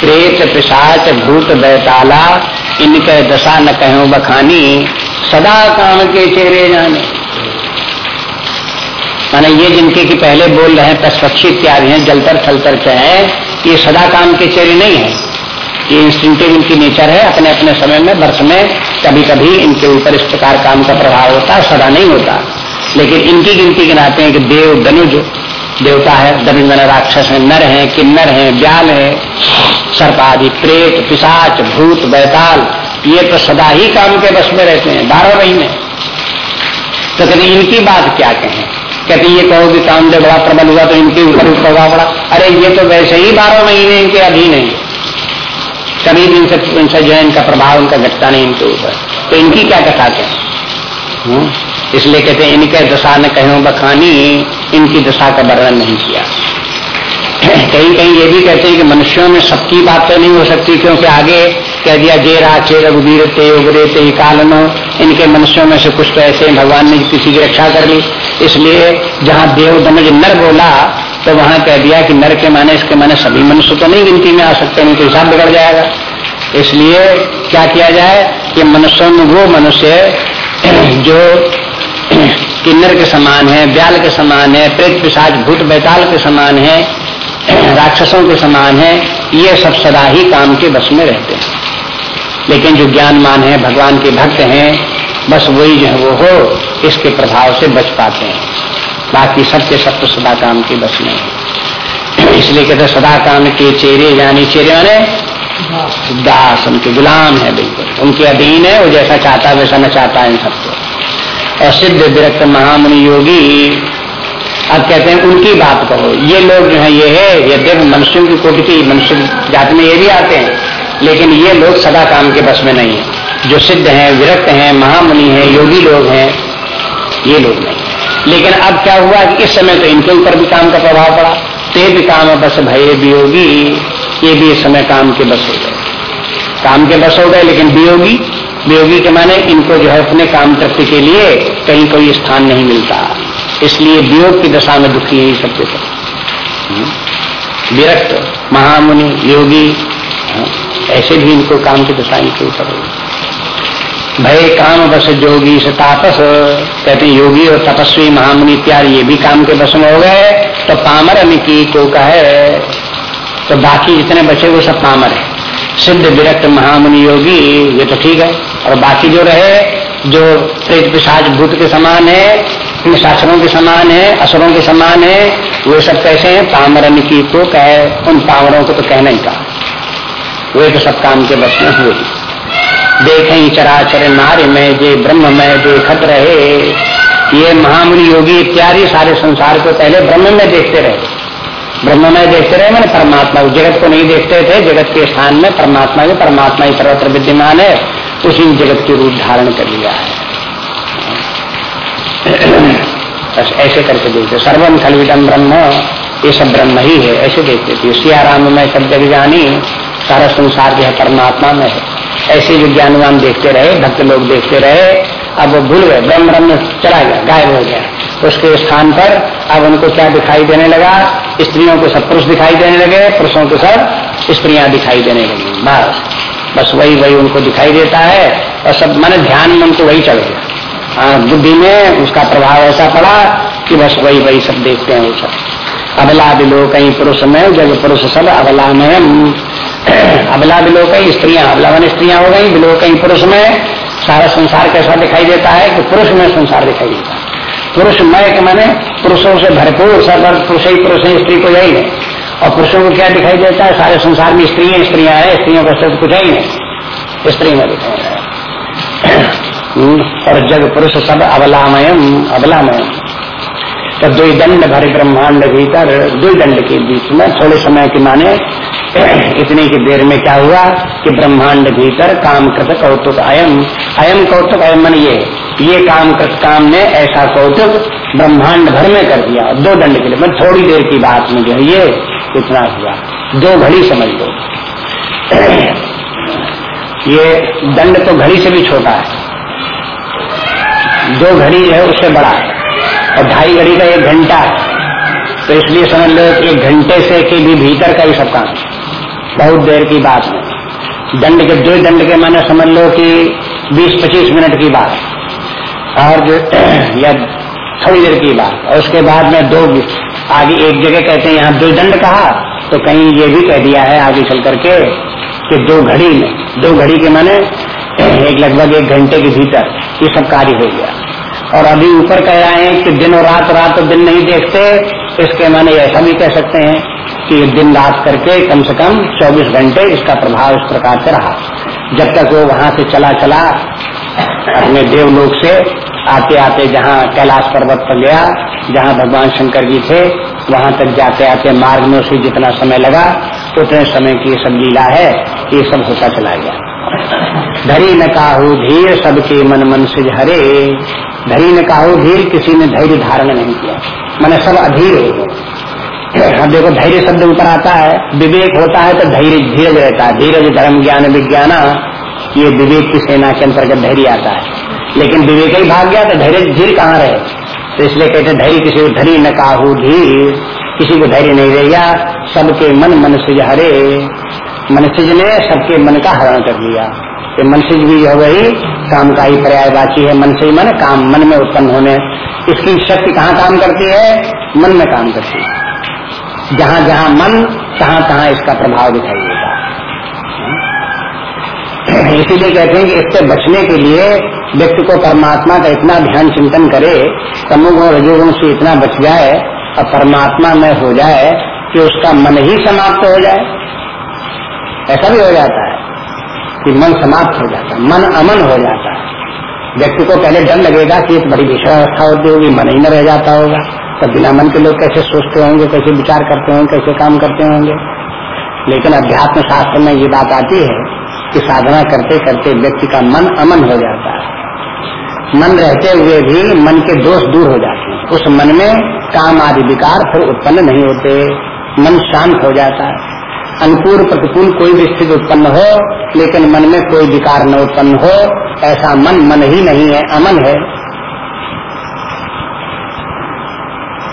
प्रेत पिशाच भूत बैताला, इनके दशा न कहो बखानी, सदा काम के चेहरे जाने। माने ये जिनके की पहले बोल रहे हैं पशुपक्षी इत्यादि हैं, जलतर थलतर चाहे ये सदा काम के चेहरे नहीं है। ये इंस्टिंटिव इनकी नेचर है अपने अपने समय में, वर्ष में कभी कभी इनके ऊपर इस प्रकार काम का प्रभाव होता है सदा नहीं होता। लेकिन इनकी गिनती गिनाते हैं कि देव, धनुज, देवता है दनुज राक्षस है, नर है, किन्नर है ब्याल है, सर्पादि, प्रेत, पिशाच, भूत, बैताल, ये तो सदा ही काम के बस में रहते हैं, बारह महीने। तो कहते इनकी बात क्या कहें? कहते ये कहो कि काम जब बड़ा प्रबल हुआ तो इनके ऊपर प्रभाव पड़ा। अरे, ये तो वैसे ही बारह महीने इनके अधीन है। कभी भी इनसे इनसे जो है, इनका प्रभाव उनका घटता नहीं इनके ऊपर। तो इनकी क्या कथा कहें हम्म? इसलिए कहते हैं, इनके दशा ने कहो बखानी, इनकी दशा का वर्णन नहीं किया। <clears throat> कहीं कहीं ये भी कहते हैं कि मनुष्यों में सबकी बात तो नहीं हो सकती, क्योंकि आगे कह दिया जे राचे रघुवीर ते, उगरे, ते, कालनो। इनके मनुष्यों में से कुछ तो ऐसे भगवान ने किसी की रक्षा कर ली। इसलिए जहाँ देव दमज नर बोला तो वहाँ कह दिया कि नर के माने, इसके माने सभी मनुष्य तो नहीं गिनती में आ सकते, नहीं तो हिसाब बिगड़ जाएगा। इसलिए क्या किया जाए कि मनुष्यों में वो मनुष्य जो किन्नर के समान है, ब्याल के समान है, प्रेत पिशाच, भूत बैताल के समान है, राक्षसों के समान है, ये सब सदा ही काम के बस में रहते हैं। लेकिन जो ज्ञानमान है, भगवान के भक्त हैं बस वही जो है वो हो, इसके प्रभाव से बच पाते हैं। बाकी सबके सब तो सदा काम के बस में है। इसलिए कहते सदा काम के चेहरे यानी चेहरे माने दास उनके गुलाम है, बिल्कुल। उनके अधीन है, वो जैसा चाहता वैसा न चाहता है इन सबको। और सिद्ध विरक्त महामुनि योगी, अब कहते हैं, उनकी बात कहो। ये लोग जो है, ये है, ये देव मनुष्यों की कोटि की मनुष्य जाति में ये भी आते हैं, लेकिन ये लोग सदा काम के बस में नहीं है। जो सिद्ध हैं विरक्त हैं महामुनि हैं योगी लोग हैं ये लोग नहीं। लेकिन अब क्या हुआ कि इस समय तो इनके ऊपर भी काम का प्रभाव पड़ा। ते भी काम है बस भय वियोगी ये भी इस समय काम के बस हो गए। काम के बस हो गए लेकिन वियोगी वियोगी के माने इनको जो है अपने काम तृप्ति के लिए कहीं कोई स्थान नहीं मिलता। इसलिए वियोग की दशा में दुखी है सबके सब हम्म। विरक्त महामुनि योगी हाँ, ऐसे भी इनको काम की दशा इनके ऊपर भय काम बस जोगी से तापस। कहते हैं, योगी और तपस्वी महामुनि इत्यादि ये भी काम के बस में हो गए तो पामर की को कहे तो बाकी जितने बचे वो सब पामर है। सिद्ध विरक्त महामुनि योगी, ये तो ठीक है। और बाकी जो रहे, जो प्रेत पिशाच भूत के समान है शास्त्रों के समान है, असुरों के समान है, वे सब कैसे हैं? पामरन की को कहे, उन पामरों को तो कहना ही कहा। वे तो सब काम के बस में हुए देखें चराचर नारी में जे ब्रह्म में देखत रहे। ये महामुनि योगी इत्यादि सारे संसार को पहले ब्रह्म में देखते रहे। ब्रह्म में देखते रहे मैंने परमात्मा जगत को नहीं देखते थे, जगत के स्थान में परमात्मा ही परमात्मा ही सर्वत्र विद्यमान है। उसी जगत के रूप धारण कर लिया है। <clears throat> बस ऐसे करके देखते सर्वम खलविदम ब्रह्म, ये सब ब्रह्म ही है, ऐसे देखते थे। सियाराम में सब जग जानी सारा संसार जो है परमात्मा में है। ऐसे विज्ञानवान देखते रहे भक्त लोग देखते रहे अब वो भूल गए ब्रह्म ब्रह्म चला गया गायब हो गया। उसके स्थान पर अब उनको क्या दिखाई देने लगा? स्त्रियों को सब पुरुष दिखाई देने लगे पुरुषों को सब स्त्रियाँ दिखाई देने लगी। बस बस वही वही उनको दिखाई देता है और सब मन ध्यान में उनको वही चल गया। हाँ, बुद्धि में उसका प्रभाव ऐसा पड़ा कि बस वही वही सब देखते हैं वो सब। अबला बिलो कहीं पुरुष में जब पुरुष सब अबला में। अबला बिलो कहीं स्त्रियाँ अबला मन स्त्रियाँ हो गई कहीं पुरुष में सारा संसार कैसा दिखाई देता है कि पुरुष में संसार दिखाई देता है। पुरुष मय के माने पुरुषों से भरपूर सब पुरुष ही पुरुष है, स्त्री को यही है और पुरुषों को क्या दिखाई देता है? सारे संसार में स्त्रियाँ स्त्रियाँ है, स्त्रियों का सब कुछ ही है स्त्री में दिखाई <clears throat> और जग पुरुष सब अबलामयम अबलामयम तो दो दंड भरे ब्रह्मांड भीतर, दो दंड के बीच में थोड़े समय के माने <clears throat> इतने की देर में क्या हुआ कि ब्रह्मांड भीतर काम कृत कौतुक अयम। अयम कौतुक, अयम मन ये। ये काम कृत काम ने ऐसा कौतुक ब्रह्मांड भर में कर दिया। दो दंड के लिए मैं थोड़ी देर की बात में जो ये इतना हुआ। दो घड़ी समझ लो। <clears throat> ये दंड तो घड़ी से भी छोटा है। दो घड़ी है उससे बड़ा है। और ढाई घड़ी का एक घंटा। तो इसलिए समझ लो एक घंटे से के भी भीतर का ही सब काम। बहुत देर की बात है। दंड के दो दंड के माने समझ लो कि 20-25 मिनट की बात। और <clears throat> या थोड़ी देर की बात। और उसके बाद में दो आगे एक जगह कहते हैं, यहाँ दो दंड कहा तो कहीं ये भी कह दिया है आगे चल करके कि दो घड़ी में। दो घड़ी के माने <clears throat> एक लगभग एक घंटे के भीतर ये सब कार्य हो गया। और अभी ऊपर कह रहे हैं कि दिन और रात रात और दिन नहीं देखते, इसके माने ऐसा भी कह सकते हैं कि दिन रात करके कम से कम 24 घंटे इसका प्रभाव इस प्रकार से रहा। जब तक वो वहाँ से चला चला, अपने देवलोक से आते आते जहाँ कैलाश पर्वत पर गया, जहाँ भगवान शंकर जी थे, वहाँ तक जाते, आते मार्ग में उसे जितना समय लगा, उतने समय की सब लीला है, ये सब होता चला गया। धरी न काहू धीर सबके मन मन से हरे धरी न काहू धीर किसी ने धैर्य धारण नहीं किया। मैंने सब अधीर हो गए। अब देखो, धैर्य शब्द ऊपर आता है, विवेक होता है तो धैर्य धीरज रहता है। धीरज, धर्म, ज्ञान, विज्ञान, ये विवेक की सेना के अंतर्गत धैर्य आता है। लेकिन विवेक ही भाग गया तो धैर्य धीर कहाँ रहे? तो इसलिए कहते, धैर्य किसी को धरी न काहू धीर। किसी को धैर्य नहीं रह गया। सबके मन मनुष्य हरे मनुष्य ने सबके मन का हरण कर लिया। मनसिज भी हो गई काम का ही पर्यायवाची है। मन से ही मन, काम मन में उत्पन्न होने। इसकी शक्ति कहाँ काम करती है? मन में काम करती है। जहाँ जहाँ मन, तहां तहां इसका प्रभाव दिखाई देता है। इसीलिए कहते हैं कि इससे बचने के लिए व्यक्ति को परमात्मा का इतना ध्यान चिंतन करे समूह और रजोगुण से इतना बच जाए, और परमात्मा में हो जाए, कि उसका मन ही समाप्त हो जाए। ऐसा भी हो जाता है। कि मन समाप्त हो जाता है, मन अमन हो जाता है। व्यक्ति को पहले डर लगेगा कि एक बड़ी विषय अवस्था होती होगी, मन ही न रह जाता होगा। तो बिना मन के लोग कैसे सोचते होंगे, कैसे विचार करते होंगे, कैसे काम करते होंगे? लेकिन अध्यात्म शास्त्र में ये बात आती है कि साधना करते करते व्यक्ति का मन अमन हो जाता है। मन रहते हुए भी मन के दोष दूर हो जाते हैं। उस मन में काम आदि विकार फिर उत्पन्न नहीं होते। मन शांत हो जाता है। अनुकूल प्रतिकूल कोई भी स्थिति उत्पन्न हो, लेकिन मन में कोई विकार न उत्पन्न हो, ऐसा मन मन ही नहीं है, अमन है।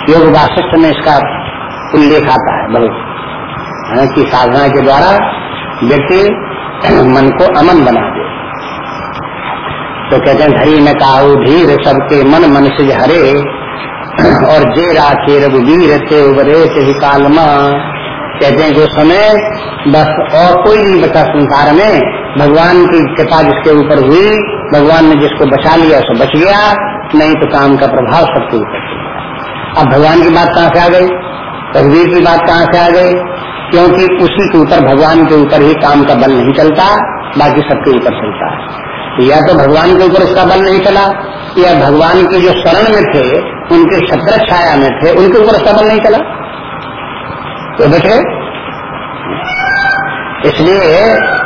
योग वाशिष्ठ में इसका उल्लेख आता है बहुत कि साधना के द्वारा व्यक्ति मन को अमन बना दे। तो कहते हैं, धरी न काऊ धीर सबके मन मन से हरे, और जे राखे रघुवीर थे उबरे ही कालमा। कहते हैं जो समय बस और कोई नहीं बचा संसार में। भगवान की कृपा जिसके ऊपर हुई, भगवान ने जिसको बचा लिया, उसको बच गया, नहीं तो काम का प्रभाव सबके ऊपर अब भगवान की बात कहाँ से आ गई? तस्वीर की बात कहाँ से आ गई? क्योंकि उसी के ऊपर, भगवान के ऊपर ही काम का बल नहीं चलता, बाकी सबके ऊपर चलता है। या तो भगवान के ऊपर उसका बल नहीं चला, या भगवान के जो शरण में थे, उनके छत्र छाया में थे, उनके ऊपर उसका बल नहीं चला। तो बेटे इसलिए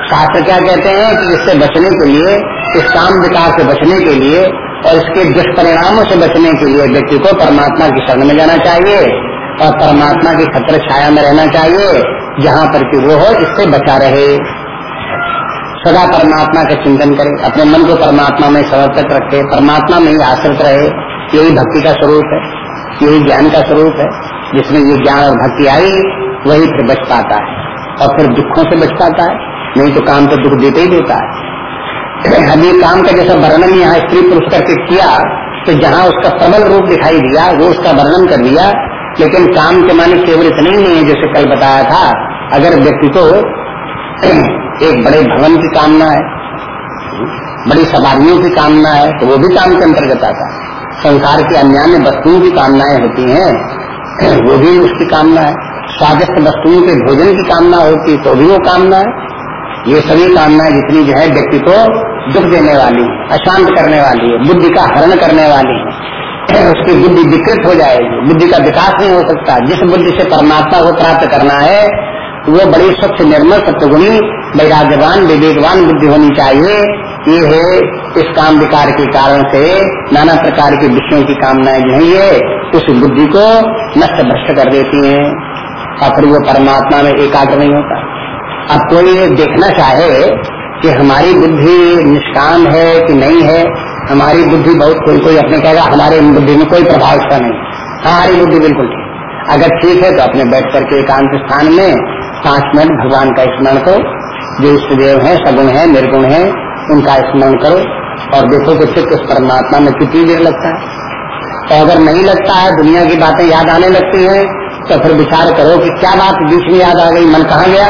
शास्त्र क्या कहते हैं कि इससे बचने के लिए, इस काम विकास से बचने के लिए और इसके दुष्परिणामों से बचने के लिए व्यक्ति को परमात्मा की शरण में जाना चाहिए और परमात्मा की छत्र छाया में रहना चाहिए, जहाँ पर कि वो हो, इससे बचा रहे। सदा परमात्मा का चिंतन करे, अपने मन को परमात्मा में समर्पित रखे, परमात्मा में ही आश्रित रहे। यही भक्ति का स्वरूप है, यही ज्ञान का स्वरूप है, जिसमें ये ज्ञान और भक्ति आई वही फिर बच पाता है। और फिर दुखों से बच पाता है। नहीं तो काम तो दुख देते ही देता है। हम ये काम का जैसा वर्णन यहाँ स्त्री पुरुष करके किया तो जहाँ उसका प्रबल रूप दिखाई दिया, वो उसका वर्णन कर दिया। लेकिन काम के माने केवल इतने ही नहीं है जैसे कल बताया था। अगर व्यक्ति को एक बड़े भवन की कामना है, बड़ी सवारियों की कामना है तो वो भी काम के अंतर्गत आता है। संसार की अन्य वस्तुओं की कामनाएँ होती हैं, वो भी उसकी कामना है। स्वादिष्ट वस्तुओं के भोजन की कामना होती तो भी वो कामना है। ये सभी कामनाएँ जितनी जो है, व्यक्ति को दुख देने वाली अशांत करने वाली है, बुद्धि का हरण करने वाली है। <clears throat> उसकी बुद्धि विकृत हो जाएगी, बुद्धि का विकास नहीं हो सकता। जिस बुद्धि से परमात्मा को प्राप्त करना है, वो बड़ी स्वच्छ, निर्मल सत्यगुणी वैराग्यवान, विवेकवान बुद्धि होनी चाहिए। ये है इस काम विकार के कारण से, नाना प्रकार के विषयों की कामनाएँ जो है, ये उस बुद्धि को नष्ट भ्रष्ट कर देती हैं। और फिर वो परमात्मा में एकाग्र नहीं होता। अब कोई ये देखना चाहे कि हमारी बुद्धि निष्काम है कि नहीं है, हमारी बुद्धि बहुत कोई कोई अपने कहेगा, हमारे बुद्धि में कोई प्रभाव इसका नहीं। हमारी बुद्धि बिल्कुल ठीक अगर ठीक है तो अपने बैठ करके एकांत स्थान में पाँच मिनट भगवान का स्मरण करो। जो इष्टदेव है, सगुण है, निर्गुण है, उनका स्मरण करो और देखो कि चित्त उस परमात्मा में कितनी देर लगता है। तो अगर नहीं लगता है, दुनिया की बातें याद आने लगती हैं तो फिर विचार करो कि क्या बात बीच में याद आ गई, मन कहा गया?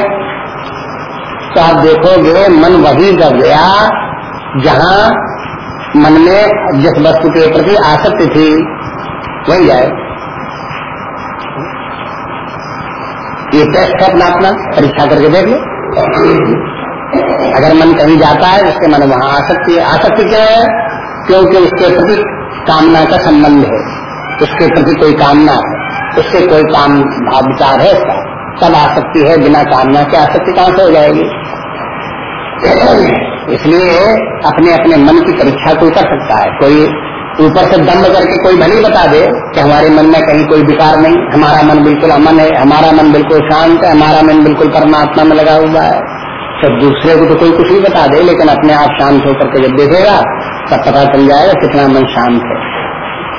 तो आप देखोगे, मन वही जब गया, जहाँ मन में जिस वस्तु के प्रति आसक्ति थी, वही जाए ये टेस्ट है अपना अपना, परीक्षा करके देख लो। अगर मन कहीं जाता है, उसके मन वहाँ आसक्ति आसक्ति क्या है? क्योंकि उसके प्रति कामना का संबंध है। उसके प्रति कोई कामना है उससे कोई काम भाव विचार है इसका तब आसक्ति है, बिना कामना के आसक्ति कहाँ से हो जाएगी? इसलिए अपने अपने मन की परीक्षा कोई कर सकता है। कोई ऊपर से दंड करके कोई भले बता दे कि हमारे मन में कहीं कोई विकार नहीं, हमारा मन बिल्कुल अमन है, हमारा मन बिल्कुल शांत है, हमारा मन बिल्कुल परमात्मा में लगा हुआ है। सब दूसरे को तो कोई कुछ भी बता दे, लेकिन अपने आप शांत होकर के जब देखेगा, तब पता चल जाएगा कितना मन शांत है।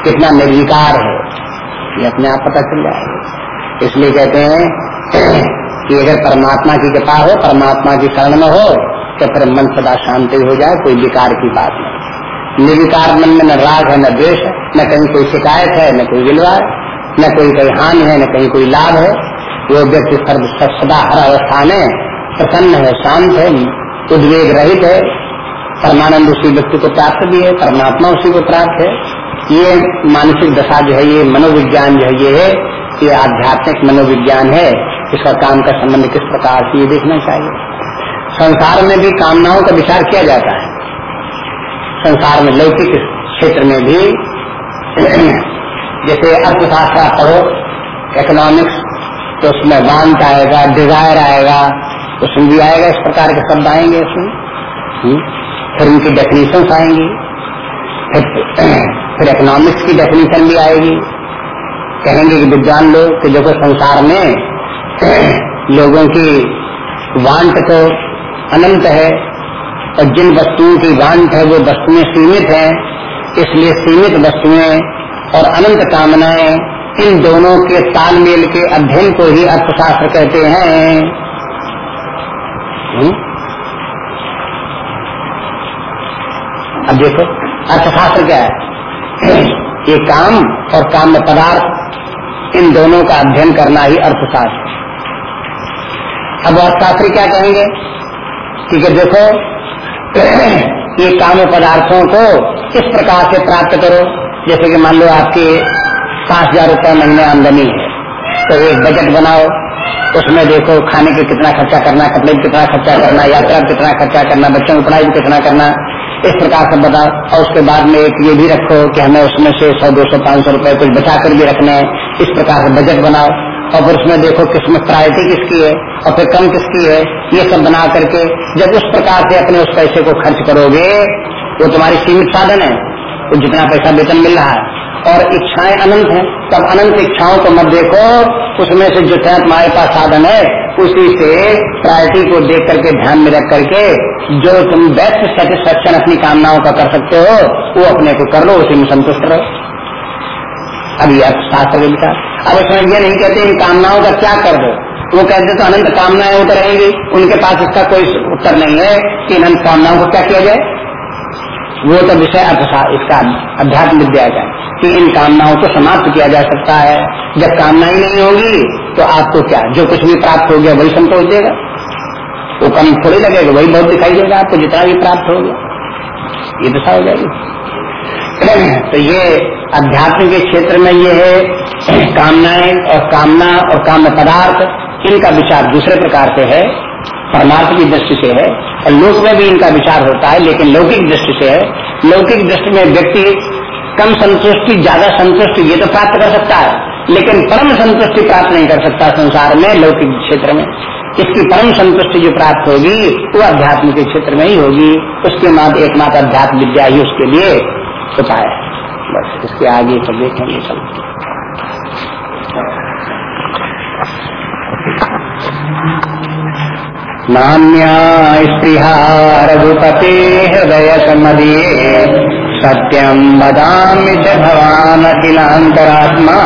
कितना निर्विकार है, ये अपने आप पता चल जाएगा। इसलिए कहते हैं कि अगर परमात्मा की कृपा हो, परमात्मा की शरण में हो तो फिर मन सदा शांति हो जाए, कोई विकार की बात नहीं। निर्विकार मन में न राग है, न द्वेष है, न कहीं कोई शिकायत है, न कोई गिलवा है न कोई कहीं हानि है, न कहीं कोई लाभ है। वो व्यक्ति सर्व सदा हर अवस्था में प्रसन्न है, शांत है, उद्वेग रहित है। परमानंद उसी व्यक्ति को प्राप्त भी है, परमात्मा उसी को प्राप्त है। ये मानसिक दशा जो है, ये मनोविज्ञान जो है, ये है ये आध्यात्मिक मनोविज्ञान है। इसका काम का संबंध किस प्रकार से ये देखना चाहिए। संसार में भी कामनाओं का विचार किया जाता है। संसार में लौकिक क्षेत्र में भी <clears throat> जैसे अर्थशास्त्र पढ़ो इकोनॉमिक्स तो उसमें वांट आएगा डिज़ायर आएगा उसमें भी आएगा, इस प्रकार के शब्द आएँगे उसमें। हम्म? फिर उनकी डेफिनेशन आएँगी। <clears throat> फिर इकोनॉमिक्स की डेफिनेशन भी आएगी। कहेंगे कि विद्वान लोग कि देखो संसार में <clears throat> लोगों की वांट को अनंत है, और जिन वस्तुओं की वांट है, वो वस्तुएँ सीमित है, इसलिए सीमित वस्तुएँ और अनंत कामनाएँ, इन दोनों के तालमेल के अध्ययन को ही अर्थशास्त्र कहते हैं। हुँ? अब देखो, अर्थशास्त्र क्या है? ये काम और काम पदार्थ, इन दोनों का अध्ययन करना ही अर्थशास्त्र। अब अर्थशास्त्री क्या कहेंगे? है, देखो, <clears throat> ये काम पदार्थों को किस प्रकार से प्राप्त करो, जैसे कि मान लो आपके पाँच हज़ार रुपये महीने आमदनी है तो एक बजट बनाओ, उसमें देखो खाने के कितना खर्चा करना, कपड़े कितना खर्चा करना, यात्रा कितना खर्चा करना, बच्चों की पढ़ाई कितना करना इस प्रकार से बताओ और उसके बाद में एक ये भी रखो कि हमें उसमें से सौ, दो सौ, पाँच सौ रुपए कुछ बचा कर भी रखने इस प्रकार से बजट बनाओ। और फिर उसमें देखो किसमें प्रायोरिटी किसकी है, और फिर कम किसकी है, ये सब बना करके जब उस प्रकार से अपने उस पैसे को खर्च करोगे, वो तुम्हारी सीमित साधन है तो जितना पैसा वेतन मिल रहा है। और इच्छाएँ अनंत हैं, तब अनंत इच्छाओं को मत देखो, उसमें से जो तुम्हारे पास साधन है उसी से प्रायोरिटी को देख करके ध्यान में रख करके जो तुम बेस्ट सेटिस्फेक्शन अपनी कामनाओं का कर सकते हो, वो अपने को कर लो, उसी में संतुष्ट रहो। अब ये शास्त्र के विचार। अब इसमें ये नहीं कहते इन कामनाओं का क्या कर दो। वो कहते तो अनंत कामनाएँ होते रहेंगी। उनके पास इसका कोई उत्तर नहीं है कि अनंत कामनाओं को क्या किया जाए। वो तो विषय अर्थ इसका अध्यात्म विद्या का कि इन कामनाओं को समाप्त किया जा सकता है। जब कामना ही नहीं होगी तो आपको क्या? जो कुछ भी प्राप्त हो गया, वही संतोष देगा। वो कम थोड़ी लगेगा, वही बहुत दिखाई देगा आपको, जितना भी प्राप्त हो गया। ये दशा हो जाएगी। तो ये अध्यात्म के क्षेत्र में ये है, कामनाएँ और कामना और काम पदार्थ, इनका विचार दूसरे प्रकार से है। परमार्थ की दृष्टि से है। और लोक में भी इनका विचार होता है, लेकिन लौकिक दृष्टि से है। लौकिक दृष्टि में व्यक्ति कम संतुष्टि, ज़्यादा संतुष्टि, ये तो प्राप्त कर सकता है, लेकिन परम संतुष्टि प्राप्त नहीं कर सकता संसार में, लौकिक क्षेत्र में। इसकी परम संतुष्टि जो प्राप्त होगी, वो अध्यात्म के क्षेत्र में ही होगी। उसके बाद एकमात्र अध्यात्म विद्या ही उसके लिए उपाय है। बस इसके आगे तो देखेंगे सब। नान्या स्पृहा हृदय समदीये सत्यम वदामि च भवानखिलान्तरात्मा,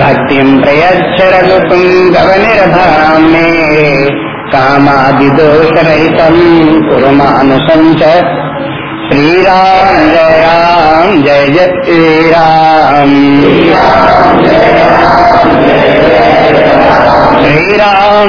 भक्तिं प्रयच्छ रघुपुङ्गवनिर्भरां मे कामादिदोषरहितं कुरुमानुसञ्च श्रीराम जय राम जय जय श्रीराम। श्रीराम